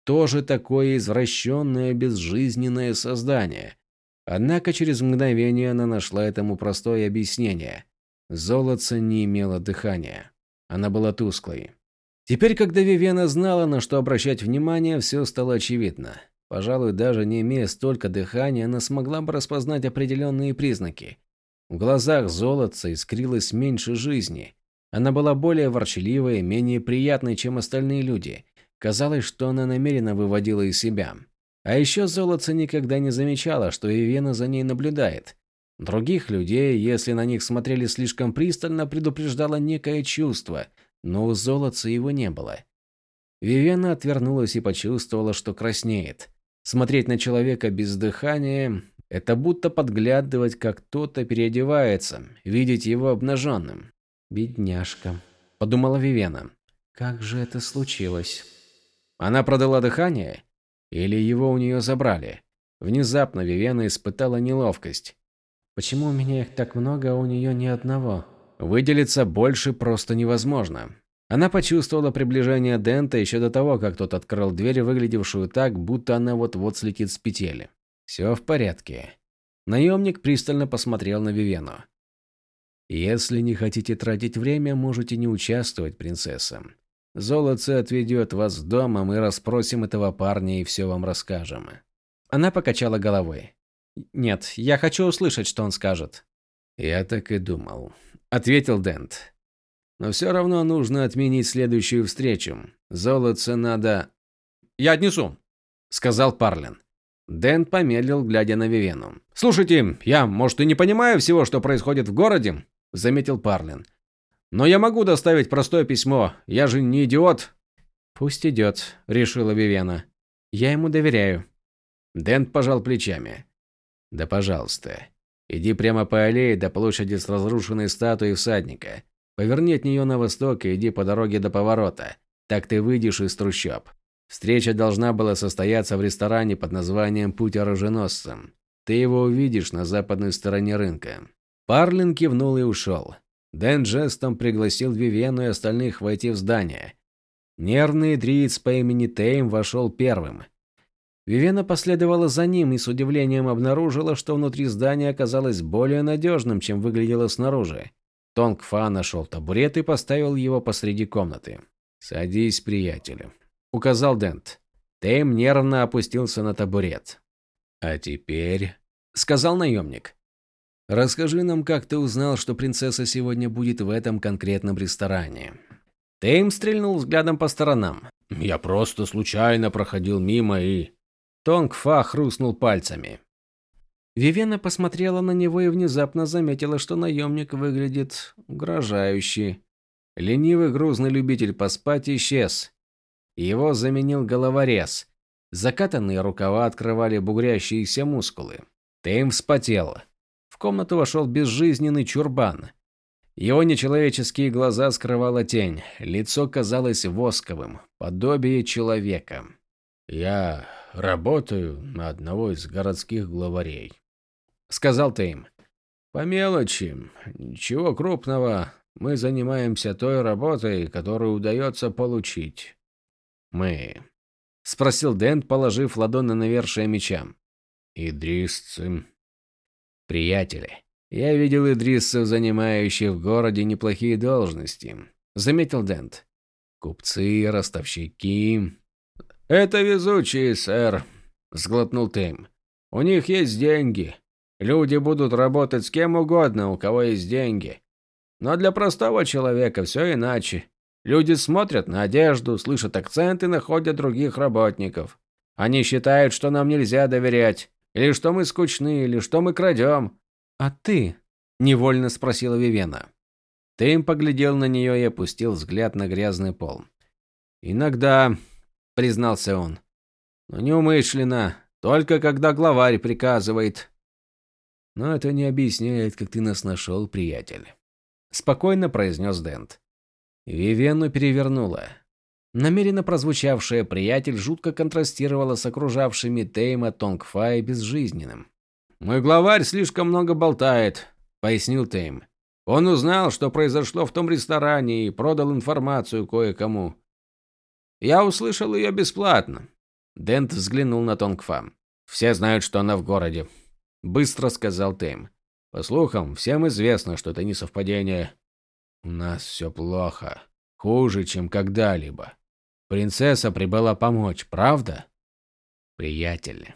Speaker 1: тоже такое извращенное безжизненное создание? Однако через мгновение она нашла этому простое объяснение. Золотце не имело дыхания. Она была тусклой. Теперь, когда Вивена знала, на что обращать внимание, все стало очевидно. Пожалуй, даже не имея столько дыхания, она смогла бы распознать определенные признаки. В глазах золотца искрилось меньше жизни. Она была более ворчаливой менее приятной, чем остальные люди. Казалось, что она намеренно выводила из себя. А еще золотце никогда не замечала, что Ивена за ней наблюдает. Других людей, если на них смотрели слишком пристально, предупреждало некое чувство, но у золотца его не было. Вивена отвернулась и почувствовала, что краснеет. Смотреть на человека без дыхания – это будто подглядывать, как кто-то переодевается, видеть его обнаженным. «Бедняжка», – подумала Вивена. «Как же это случилось?» Она продала дыхание или его у нее забрали? Внезапно Вивена испытала неловкость. Почему у меня их так много, а у нее ни одного? Выделиться больше просто невозможно. Она почувствовала приближение Дента еще до того, как тот открыл дверь, выглядевшую так, будто она вот-вот слетит с петели. Все в порядке. Наемник пристально посмотрел на Вивену. «Если не хотите тратить время, можете не участвовать, принцесса. Золотце отведет вас в дом, а мы расспросим этого парня и все вам расскажем. Она покачала головой. Нет, я хочу услышать, что он скажет. Я так и думал, ответил Дент. Но все равно нужно отменить следующую встречу. Золотце надо... Я отнесу, сказал Парлин. Дент помедлил, глядя на Вивену. «Слушайте, я, может, и не понимаю всего, что происходит в городе, – заметил Парлин. «Но я могу доставить простое письмо. Я же не идиот».
Speaker 2: «Пусть идет», – решила Вивена. «Я ему доверяю».
Speaker 1: Дент пожал плечами. «Да пожалуйста. Иди прямо по аллее до площади с разрушенной статуей всадника. Поверни от нее на восток и иди по дороге до поворота. Так ты выйдешь из трущоб. Встреча должна была состояться в ресторане под названием «Путь оруженосца». Ты его увидишь на западной стороне рынка. Парлин кивнул и ушел. Дэн жестом пригласил Вивену и остальных войти в здание. Нервный дриец по имени Тейм вошел первым. Вивена последовала за ним и с удивлением обнаружила, что внутри здания оказалось более надежным, чем выглядело снаружи. Тонг Фа нашел табурет и поставил его посреди комнаты. «Садись, приятель», – указал Дент. Тейм нервно опустился на табурет. «А теперь», – сказал наемник, Расскажи нам, как ты узнал, что принцесса сегодня будет в этом конкретном ресторане. Тейм стрельнул взглядом по сторонам. Я просто случайно проходил мимо и... Тонг Фа хрустнул пальцами.
Speaker 2: Вивена посмотрела на него и внезапно заметила, что наемник выглядит угрожающе.
Speaker 1: Ленивый грузный любитель поспать исчез. Его заменил головорез. Закатанные рукава открывали бугрящиеся мускулы. Тейм вспотел комнату вошел безжизненный чурбан. Его нечеловеческие глаза скрывала тень, лицо казалось восковым, подобие человека. «Я работаю на одного из городских главарей», — сказал Тейм. «По мелочи, ничего крупного, мы занимаемся той работой, которую удается получить». «Мы?» — спросил Дент, положив ладонь на навершие меча. «Идрисцы», «Приятели, я видел идриссов, занимающих в городе неплохие должности», – заметил Дент. «Купцы, ростовщики...» «Это везучие, сэр», – сглотнул Тейм. «У них есть деньги. Люди будут работать с кем угодно, у кого есть деньги. Но для простого человека все иначе. Люди смотрят на одежду, слышат акцент и находят других работников. Они считают, что нам нельзя доверять. Или что мы скучны, или что мы крадем.
Speaker 2: А ты? Невольно спросила Вивена.
Speaker 1: Тейм поглядел на нее и опустил взгляд на грязный пол. «Иногда», — признался он, — «но неумышленно, только когда главарь приказывает». «Но это не объясняет, как ты нас нашел, приятель», — спокойно произнес Дент. Вивену перевернула. Намеренно прозвучавшее «приятель» жутко контрастировало с окружавшими Тейма, Тонгфа безжизненным. «Мой главарь слишком много болтает», — пояснил Тейм. «Он узнал, что произошло в том ресторане и продал информацию кое-кому. Я услышал ее бесплатно». Дент взглянул на Тонгфа. «Все знают, что она в городе», — быстро сказал Тейм. «По слухам, всем известно, что это не совпадение. У нас все плохо. Хуже, чем когда-либо. Принцесса прибыла помочь, правда? Приятель.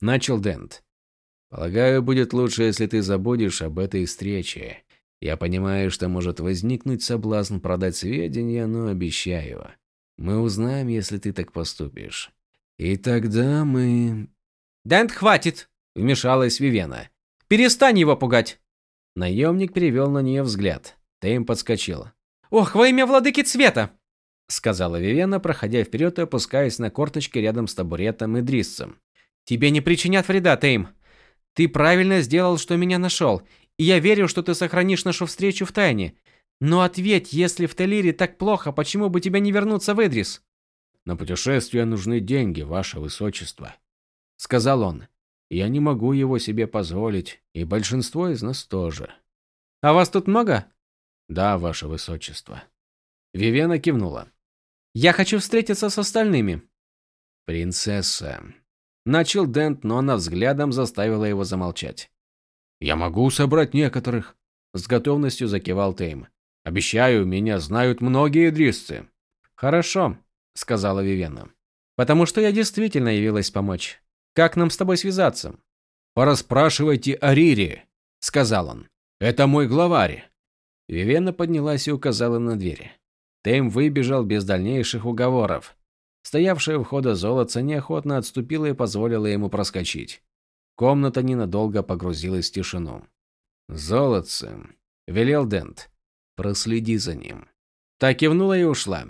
Speaker 1: Начал Дент. Полагаю, будет лучше, если ты забудешь об этой встрече. Я понимаю, что может возникнуть соблазн продать сведения, но обещаю. Мы узнаем, если ты так поступишь. И тогда мы...
Speaker 2: Дент, хватит! Вмешалась Вивена. Перестань его пугать!
Speaker 1: Наемник перевел на нее взгляд. Тейм подскочил.
Speaker 2: «Ох, во имя владыки цвета!»
Speaker 1: — сказала Вивена, проходя вперед и опускаясь на корточки рядом с табуретом и дриссом.
Speaker 2: «Тебе не причинят вреда, Тейм. Ты правильно сделал, что меня нашел, и я верю, что ты сохранишь нашу встречу в тайне. Но ответь, если в Телире так плохо, почему бы тебе не вернуться в Эдрис?»
Speaker 1: «На путешествие нужны деньги, ваше высочество», — сказал он. «Я не могу его себе позволить, и большинство из нас тоже».
Speaker 2: «А вас тут много?»
Speaker 1: «Да, ваше высочество». Вивена кивнула.
Speaker 2: Я хочу встретиться с остальными.
Speaker 1: Принцесса. Начал Дент, но она взглядом заставила его замолчать. Я могу собрать некоторых. С готовностью закивал Тейм. Обещаю, меня знают многие дрисцы.
Speaker 2: Хорошо, сказала Вивена. Потому что я действительно явилась помочь. Как нам с тобой связаться?
Speaker 1: Пораспрашивайте о Рире, сказал он. Это мой главарь. Вивена поднялась и указала на дверь. Тейм выбежал без дальнейших уговоров. Стоявшая у входа золотца неохотно отступила и позволила ему проскочить. Комната ненадолго погрузилась в тишину. «Золотце», – велел Дент. «Проследи за ним».
Speaker 2: Так кивнула и ушла.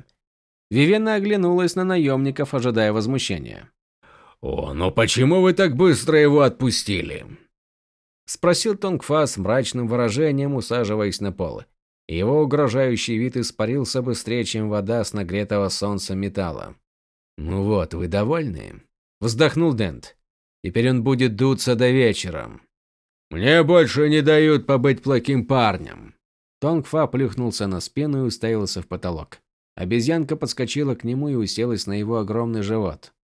Speaker 2: Вивена оглянулась на наемников, ожидая возмущения.
Speaker 3: «О, но почему вы так быстро его отпустили?»
Speaker 1: Спросил Тонгфа с мрачным выражением, усаживаясь на пол. Его угрожающий вид испарился быстрее, чем вода с нагретого солнца металла. «Ну вот, вы довольны?» Вздохнул Дент. «Теперь он будет дуться до вечера».
Speaker 3: «Мне больше не дают побыть плохим парнем».
Speaker 1: Тонгфа плюхнулся на спину и уставился в потолок. Обезьянка подскочила к нему и уселась на его огромный живот.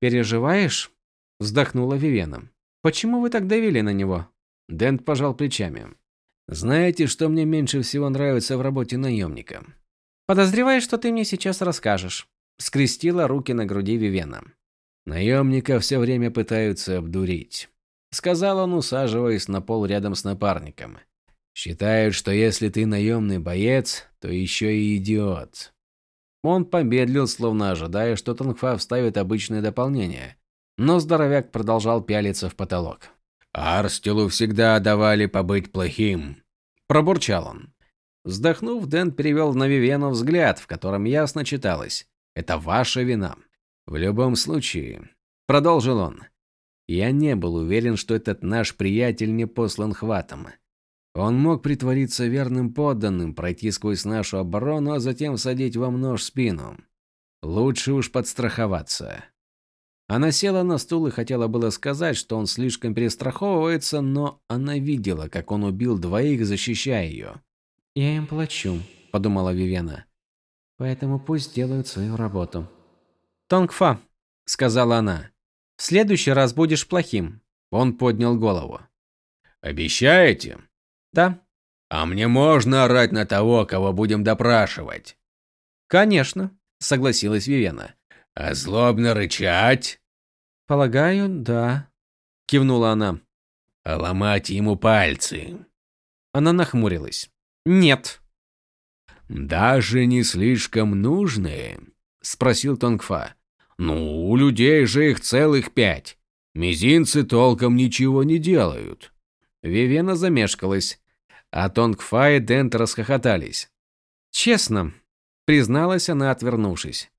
Speaker 2: «Переживаешь?» – вздохнула Вивена. «Почему вы так давили на него?»
Speaker 1: Дент пожал плечами. «Знаете, что мне меньше всего нравится в работе наемника?»
Speaker 2: «Подозреваю, что ты мне сейчас расскажешь», – скрестила руки на груди Вивена.
Speaker 1: «Наемника все время пытаются обдурить», – сказал он, усаживаясь на пол рядом с напарником. «Считают, что если ты наемный боец, то еще и идиот. Он помедлил, словно ожидая, что Тонгфа вставит обычное дополнение. Но здоровяк продолжал пялиться в потолок.
Speaker 3: «Арстелу всегда давали побыть плохим», –
Speaker 1: пробурчал он. Вздохнув, Дэн перевел на Вивену взгляд, в котором ясно читалось «Это ваша вина». «В любом случае», – продолжил он, – «я не был уверен, что этот наш приятель не послан хватом. Он мог притвориться верным подданным, пройти сквозь нашу оборону, а затем всадить вам нож в спину. Лучше уж подстраховаться. Она села на стул и хотела было сказать, что он слишком перестраховывается, но она видела, как он убил двоих, защищая ее.
Speaker 2: «Я им плачу», – подумала Вивена. «Поэтому пусть делают свою работу». «Тонгфа», – сказала она, – «в следующий раз будешь плохим».
Speaker 1: Он поднял голову.
Speaker 3: «Обещаете?»
Speaker 2: Да.
Speaker 3: А мне можно орать на того, кого будем допрашивать?
Speaker 2: Конечно, согласилась Вивена.
Speaker 3: А злобно рычать?
Speaker 2: Полагаю, да, кивнула она.
Speaker 3: А ломать ему пальцы?
Speaker 1: Она нахмурилась.
Speaker 2: Нет.
Speaker 3: Даже не слишком нужные? Спросил Тонгфа. Ну, у людей же их целых пять. Мизинцы толком ничего не делают.
Speaker 1: Вивена замешкалась, а Тонгфа и Дент расхохотались.
Speaker 2: «Честно», – призналась она, отвернувшись.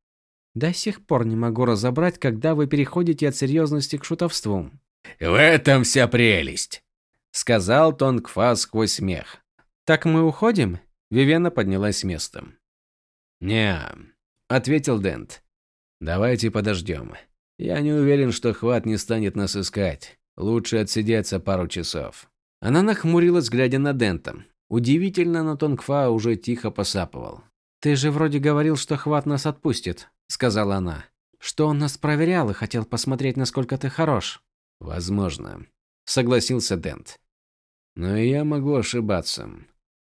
Speaker 2: «До сих пор не могу разобрать, когда вы переходите от серьезности к шутовству».
Speaker 3: «В этом вся прелесть», –
Speaker 1: сказал Тонгфа сквозь смех.
Speaker 2: «Так мы уходим?»
Speaker 1: Вивена поднялась с места.
Speaker 3: «Не», – ответил Дент. «Давайте подождем. Я не уверен, что Хват не станет нас искать. Лучше отсидеться пару часов».
Speaker 1: Она нахмурилась, глядя на Дента. Удивительно, но Тонгфа уже тихо посапывал.
Speaker 2: «Ты же вроде говорил, что Хват нас отпустит», – сказала она. «Что он нас проверял и хотел посмотреть, насколько ты хорош».
Speaker 1: «Возможно», – согласился Дент. «Но я могу ошибаться.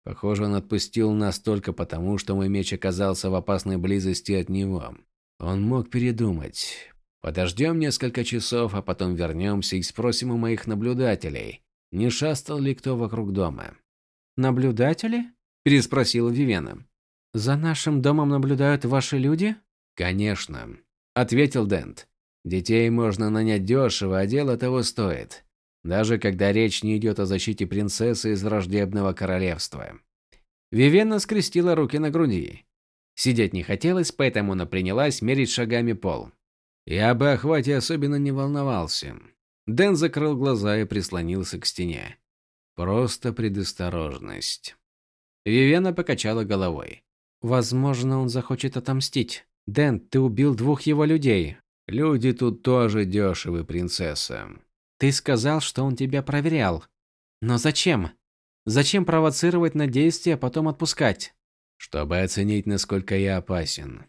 Speaker 1: Похоже, он отпустил нас только потому, что мой меч оказался в опасной близости от него. Он мог передумать. Подождем несколько часов, а потом вернемся и спросим у моих наблюдателей, не шастал ли кто вокруг дома.
Speaker 2: «Наблюдатели?»
Speaker 1: – переспросила Вивена.
Speaker 2: «За нашим домом наблюдают ваши люди?»
Speaker 1: «Конечно», – ответил Дент. «Детей можно нанять дешево, а дело того стоит. Даже когда речь не идет о защите принцессы из враждебного королевства». Вивена скрестила руки на груди. Сидеть не хотелось, поэтому она принялась мерить шагами пол. Я бы о хвате особенно не волновался. Дэн закрыл глаза и прислонился к стене. Просто предосторожность. Вивена покачала головой.
Speaker 2: Возможно, он захочет отомстить. Дэн, ты убил двух его людей.
Speaker 1: Люди тут тоже дешевы, принцесса.
Speaker 2: Ты сказал, что он тебя проверял. Но зачем? Зачем провоцировать на действие, а потом отпускать?
Speaker 1: Чтобы оценить, насколько я опасен.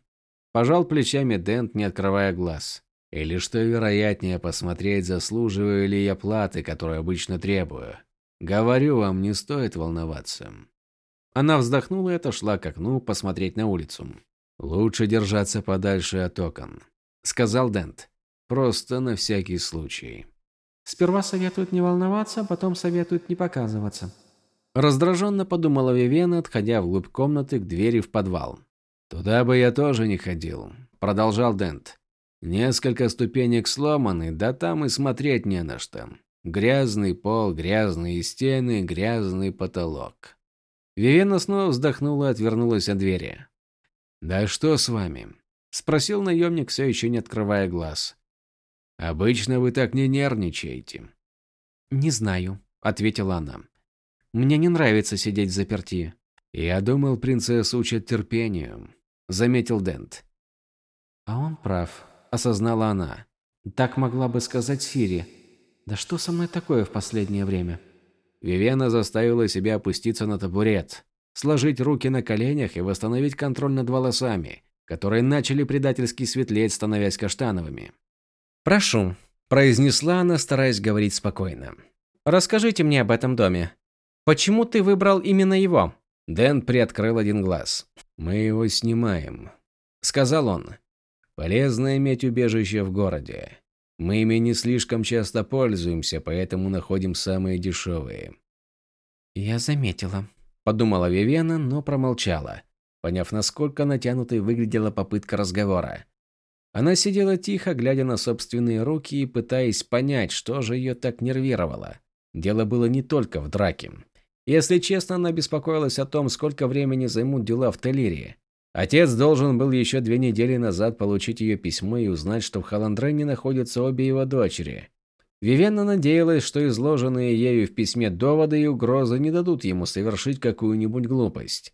Speaker 1: Пожал плечами Дент, не открывая глаз. Или, что вероятнее, посмотреть, заслуживаю ли я платы, которую обычно требую. Говорю вам, не стоит волноваться. Она вздохнула и отошла к окну посмотреть на улицу. Лучше держаться подальше от окон, сказал Дент. Просто на всякий случай.
Speaker 2: Сперва советуют не волноваться, потом советуют не показываться.
Speaker 1: Раздраженно подумала Вивена, отходя вглубь комнаты к двери в подвал. Туда бы я тоже не ходил, продолжал Дент. Несколько ступенек сломаны, да там и смотреть не на что. Грязный пол, грязные стены, грязный потолок. Вивена снова вздохнула и отвернулась от двери. «Да что с вами?» – спросил наемник, все еще не открывая глаз. «Обычно вы так не нервничаете».
Speaker 2: «Не знаю», – ответила она. «Мне не нравится сидеть в заперти».
Speaker 1: «Я думал, принцесса учат терпению», – заметил Дент.
Speaker 2: «А он прав», – осознала она. «Так могла бы сказать Сири. Да что со мной такое в последнее время?»
Speaker 1: Вивена заставила себя опуститься на табурет, сложить руки на коленях и восстановить контроль над волосами, которые начали предательски светлеть, становясь каштановыми.
Speaker 2: «Прошу», – произнесла она, стараясь говорить спокойно. «Расскажите мне об этом доме. Почему ты выбрал именно его?»
Speaker 1: Дэн приоткрыл один глаз. «Мы его снимаем», – сказал он. «Полезно иметь убежище в городе. Мы ими не слишком часто пользуемся, поэтому находим самые дешевые».
Speaker 2: «Я заметила», –
Speaker 1: подумала Вивена, но промолчала, поняв, насколько натянутой выглядела попытка разговора. Она сидела тихо, глядя на собственные руки и пытаясь понять, что же ее так нервировало. Дело было не только в драке. Если честно, она беспокоилась о том, сколько времени займут дела в Телирии. Отец должен был еще две недели назад получить ее письмо и узнать, что в Халандрене находятся обе его дочери. Вивенна надеялась, что изложенные ею в письме доводы и угрозы не дадут ему совершить какую-нибудь глупость.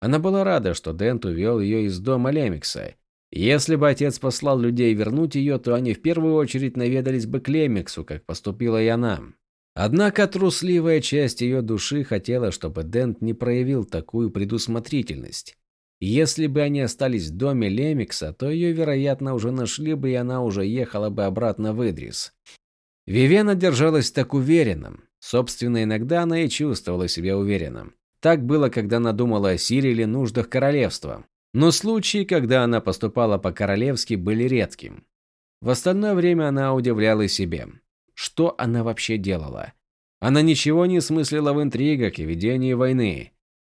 Speaker 1: Она была рада, что Дент увел ее из дома Лемикса. Если бы отец послал людей вернуть ее, то они в первую очередь наведались бы к Лемиксу, как поступила и она. Однако трусливая часть ее души хотела, чтобы Дент не проявил такую предусмотрительность. Если бы они остались в доме Лемикса, то ее, вероятно, уже нашли бы, и она уже ехала бы обратно в Идрис. Вивена держалась так уверенно. Собственно, иногда она и чувствовала себя уверенным. Так было, когда она думала о Сирии или нуждах королевства. Но случаи, когда она поступала по-королевски, были редким. В остальное время она удивляла себе. Что она вообще делала? Она ничего не смыслила в интригах и ведении войны.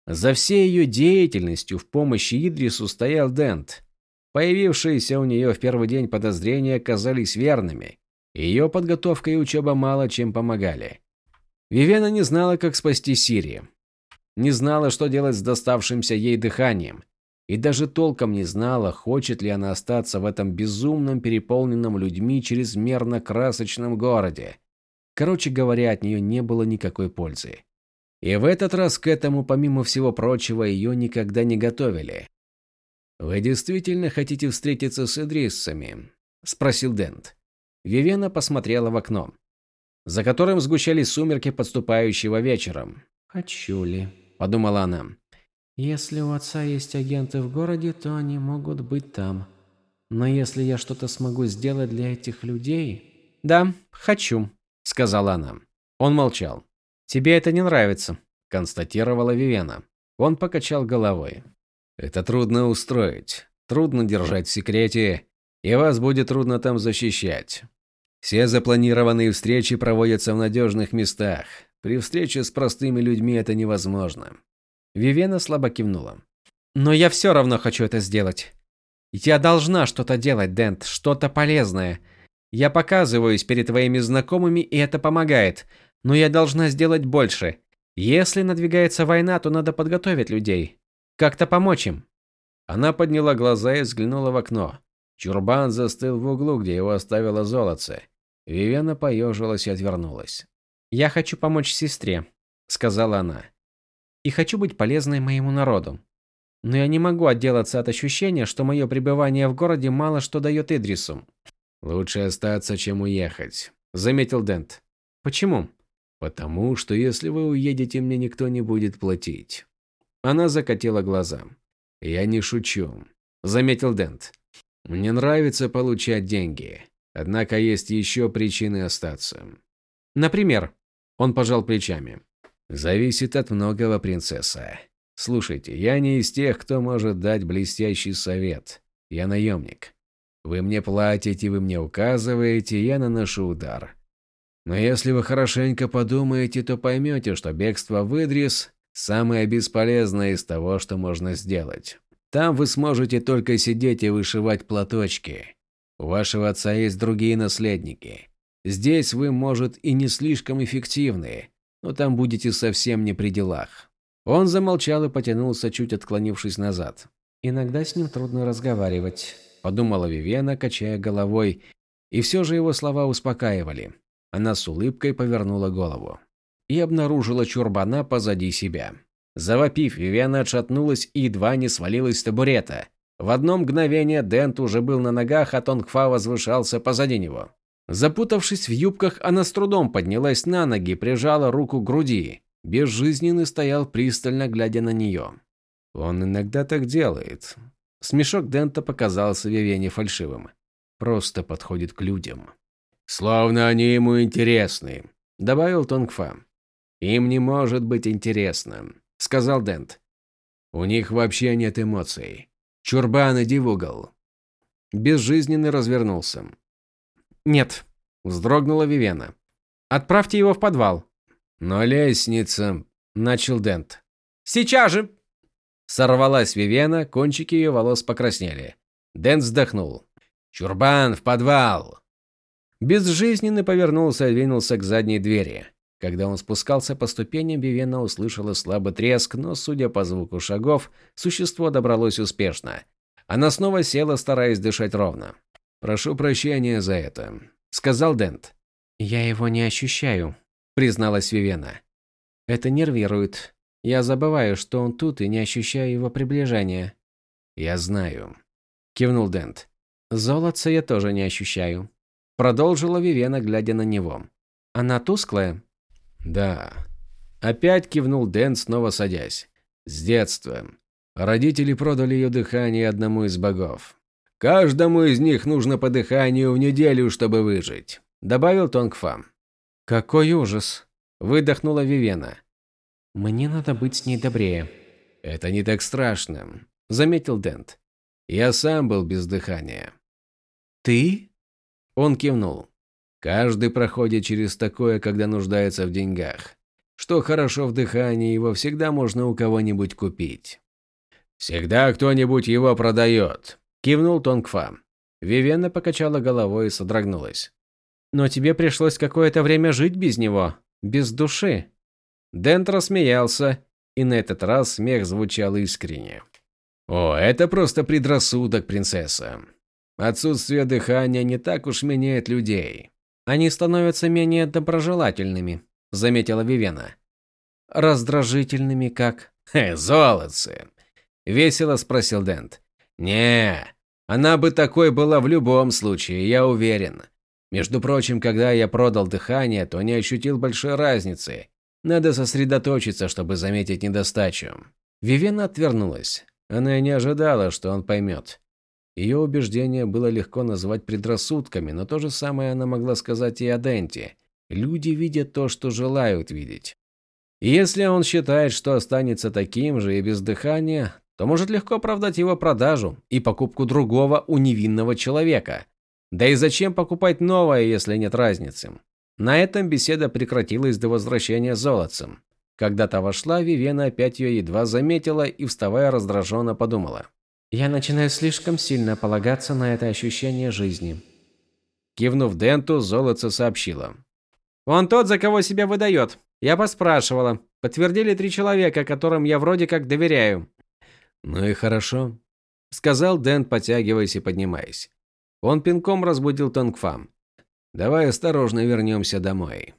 Speaker 1: За всей ее деятельностью в помощи Идрису стоял Дент. Появившиеся у нее в первый день подозрения оказались верными. Ее подготовка и учеба мало чем помогали. Вивена не знала, как спасти Сирию. Не знала, что делать с доставшимся ей дыханием. И даже толком не знала, хочет ли она остаться в этом безумном, переполненном людьми чрезмерно красочном городе. Короче говоря, от нее не было никакой пользы. И в этот раз к этому, помимо всего прочего, ее никогда не готовили. «Вы действительно хотите встретиться с Идриссами?» – спросил Дент. Вивена посмотрела в окно, за которым сгущались сумерки подступающего вечером.
Speaker 2: «Хочу ли?»
Speaker 1: – подумала она.
Speaker 2: «Если у отца есть агенты в городе, то они могут быть там. Но если я что-то смогу сделать для этих людей...»
Speaker 1: «Да, хочу», – сказала она. Он молчал.
Speaker 2: «Тебе это не нравится», –
Speaker 1: констатировала Вивена. Он покачал головой. «Это трудно устроить. Трудно держать в секрете, и вас будет трудно там защищать. Все запланированные встречи проводятся в надежных местах. При встрече с простыми людьми это невозможно».
Speaker 2: Вивена слабо кивнула. «Но я все равно хочу это сделать. Я должна что-то делать, Дент, что-то полезное. Я показываюсь перед твоими знакомыми, и это помогает. Но я должна сделать больше. Если надвигается война, то надо подготовить людей. Как-то помочь им.
Speaker 1: Она подняла глаза и взглянула в окно. Чурбан застыл в углу, где его оставила золотце. Вивена поежилась и отвернулась.
Speaker 2: «Я хочу помочь сестре», — сказала она. «И хочу быть полезной моему народу. Но я не могу отделаться от ощущения, что мое пребывание в городе мало что дает Идрису».
Speaker 1: «Лучше остаться, чем уехать», — заметил Дент.
Speaker 2: «Почему?»
Speaker 1: «Потому что если вы уедете, мне никто не будет платить». Она закатила глаза. «Я не шучу», – заметил Дент. «Мне нравится получать деньги. Однако есть еще причины остаться».
Speaker 2: «Например?»
Speaker 1: Он пожал плечами. «Зависит от многого, принцесса. Слушайте, я не из тех, кто может дать блестящий совет. Я наемник. Вы мне платите, вы мне указываете, я наношу удар. Но если вы хорошенько подумаете, то поймете, что бегство в Идрис – самое бесполезное из того, что можно сделать. Там вы сможете только сидеть и вышивать платочки. У вашего отца есть другие наследники. Здесь вы, может, и не слишком эффективны, но там будете совсем не при делах. Он замолчал и потянулся, чуть отклонившись назад.
Speaker 2: «Иногда с ним трудно разговаривать», –
Speaker 1: подумала Вивена, качая головой, и все же его слова успокаивали. Она с улыбкой повернула голову и обнаружила чурбана позади себя. Завопив, Вивена отшатнулась и едва не свалилась с табурета. В одно мгновение Дент уже был на ногах, а Тонгфа возвышался позади него. Запутавшись в юбках, она с трудом поднялась на ноги, прижала руку к груди. Безжизненный стоял пристально глядя на нее. Он иногда так делает. Смешок Дента показался Вивене фальшивым. Просто подходит к людям. «Словно они ему интересны», — добавил Тонгфа. «Им не может быть интересно», — сказал Дент. «У них вообще нет эмоций. Чурбан, иди в угол». Безжизненный развернулся.
Speaker 2: «Нет», – вздрогнула Вивена. «Отправьте его в подвал».
Speaker 1: «Но лестница...» – начал Дент.
Speaker 2: «Сейчас же!»
Speaker 1: Сорвалась Вивена, кончики ее волос покраснели. Дент вздохнул. «Чурбан, в подвал!» Безжизненный повернулся и двинулся к задней двери. Когда он спускался по ступеням, Вивена услышала слабый треск, но, судя по звуку шагов, существо добралось успешно. Она снова села, стараясь дышать ровно. «Прошу прощения за это», — сказал Дент.
Speaker 2: «Я его не ощущаю», — призналась Вивена. «Это нервирует. Я забываю, что он тут и не ощущаю его приближения».
Speaker 1: «Я знаю», — кивнул Дент.
Speaker 2: «Золотца я тоже не ощущаю», —
Speaker 1: продолжила Вивена, глядя на него.
Speaker 2: «Она тусклая?»
Speaker 1: «Да». Опять кивнул Дент, снова садясь. «С детства. Родители продали ее дыхание одному из богов. Каждому из них нужно по дыханию в неделю, чтобы выжить», – добавил Тонгфа.
Speaker 2: «Какой ужас!»
Speaker 1: – выдохнула Вивена.
Speaker 2: «Мне надо быть с ней добрее».
Speaker 1: «Это не так страшно», – заметил Дент. «Я сам был без дыхания».
Speaker 2: «Ты?»
Speaker 1: Он кивнул. «Каждый проходит через такое, когда нуждается в деньгах. Что хорошо в дыхании, его всегда можно у кого-нибудь купить. Всегда кто-нибудь его продает. Кивнул Тонгфа. Вивена покачала головой и содрогнулась.
Speaker 2: «Но тебе пришлось какое-то время жить без него, без души».
Speaker 1: Дент рассмеялся, и на этот раз смех звучал искренне. «О, это просто предрассудок, принцесса. Отсутствие дыхания не так уж меняет людей.
Speaker 2: Они становятся менее доброжелательными», – заметила Вивена. «Раздражительными как?»
Speaker 1: «Хе, золотцы!» – весело спросил Дент. «Не, она бы такой была в любом случае, я уверен. Между прочим, когда я продал дыхание, то не ощутил большой разницы. Надо сосредоточиться, чтобы заметить недостачу». Вивена отвернулась. Она не ожидала, что он поймет. Ее убеждение было легко назвать предрассудками, но то же самое она могла сказать и о Денте. Люди видят то, что желают видеть. И если он считает, что останется таким же и без дыхания, то может легко оправдать его продажу и покупку другого у невинного человека. Да и зачем покупать новое, если нет разницы? На этом беседа прекратилась до возвращения золотцем. Когда та вошла, Вивена опять ее едва заметила и, вставая раздраженно, подумала.
Speaker 2: «Я начинаю слишком сильно полагаться на это ощущение жизни».
Speaker 1: Кивнув Денту, золотце сообщила.
Speaker 2: «Он тот, за кого себя выдает. Я поспрашивала. Подтвердили три человека, которым я вроде как доверяю.
Speaker 1: «Ну и хорошо», — сказал Дэн, потягиваясь и поднимаясь. Он пинком разбудил Тонгфам. «Давай осторожно вернемся домой».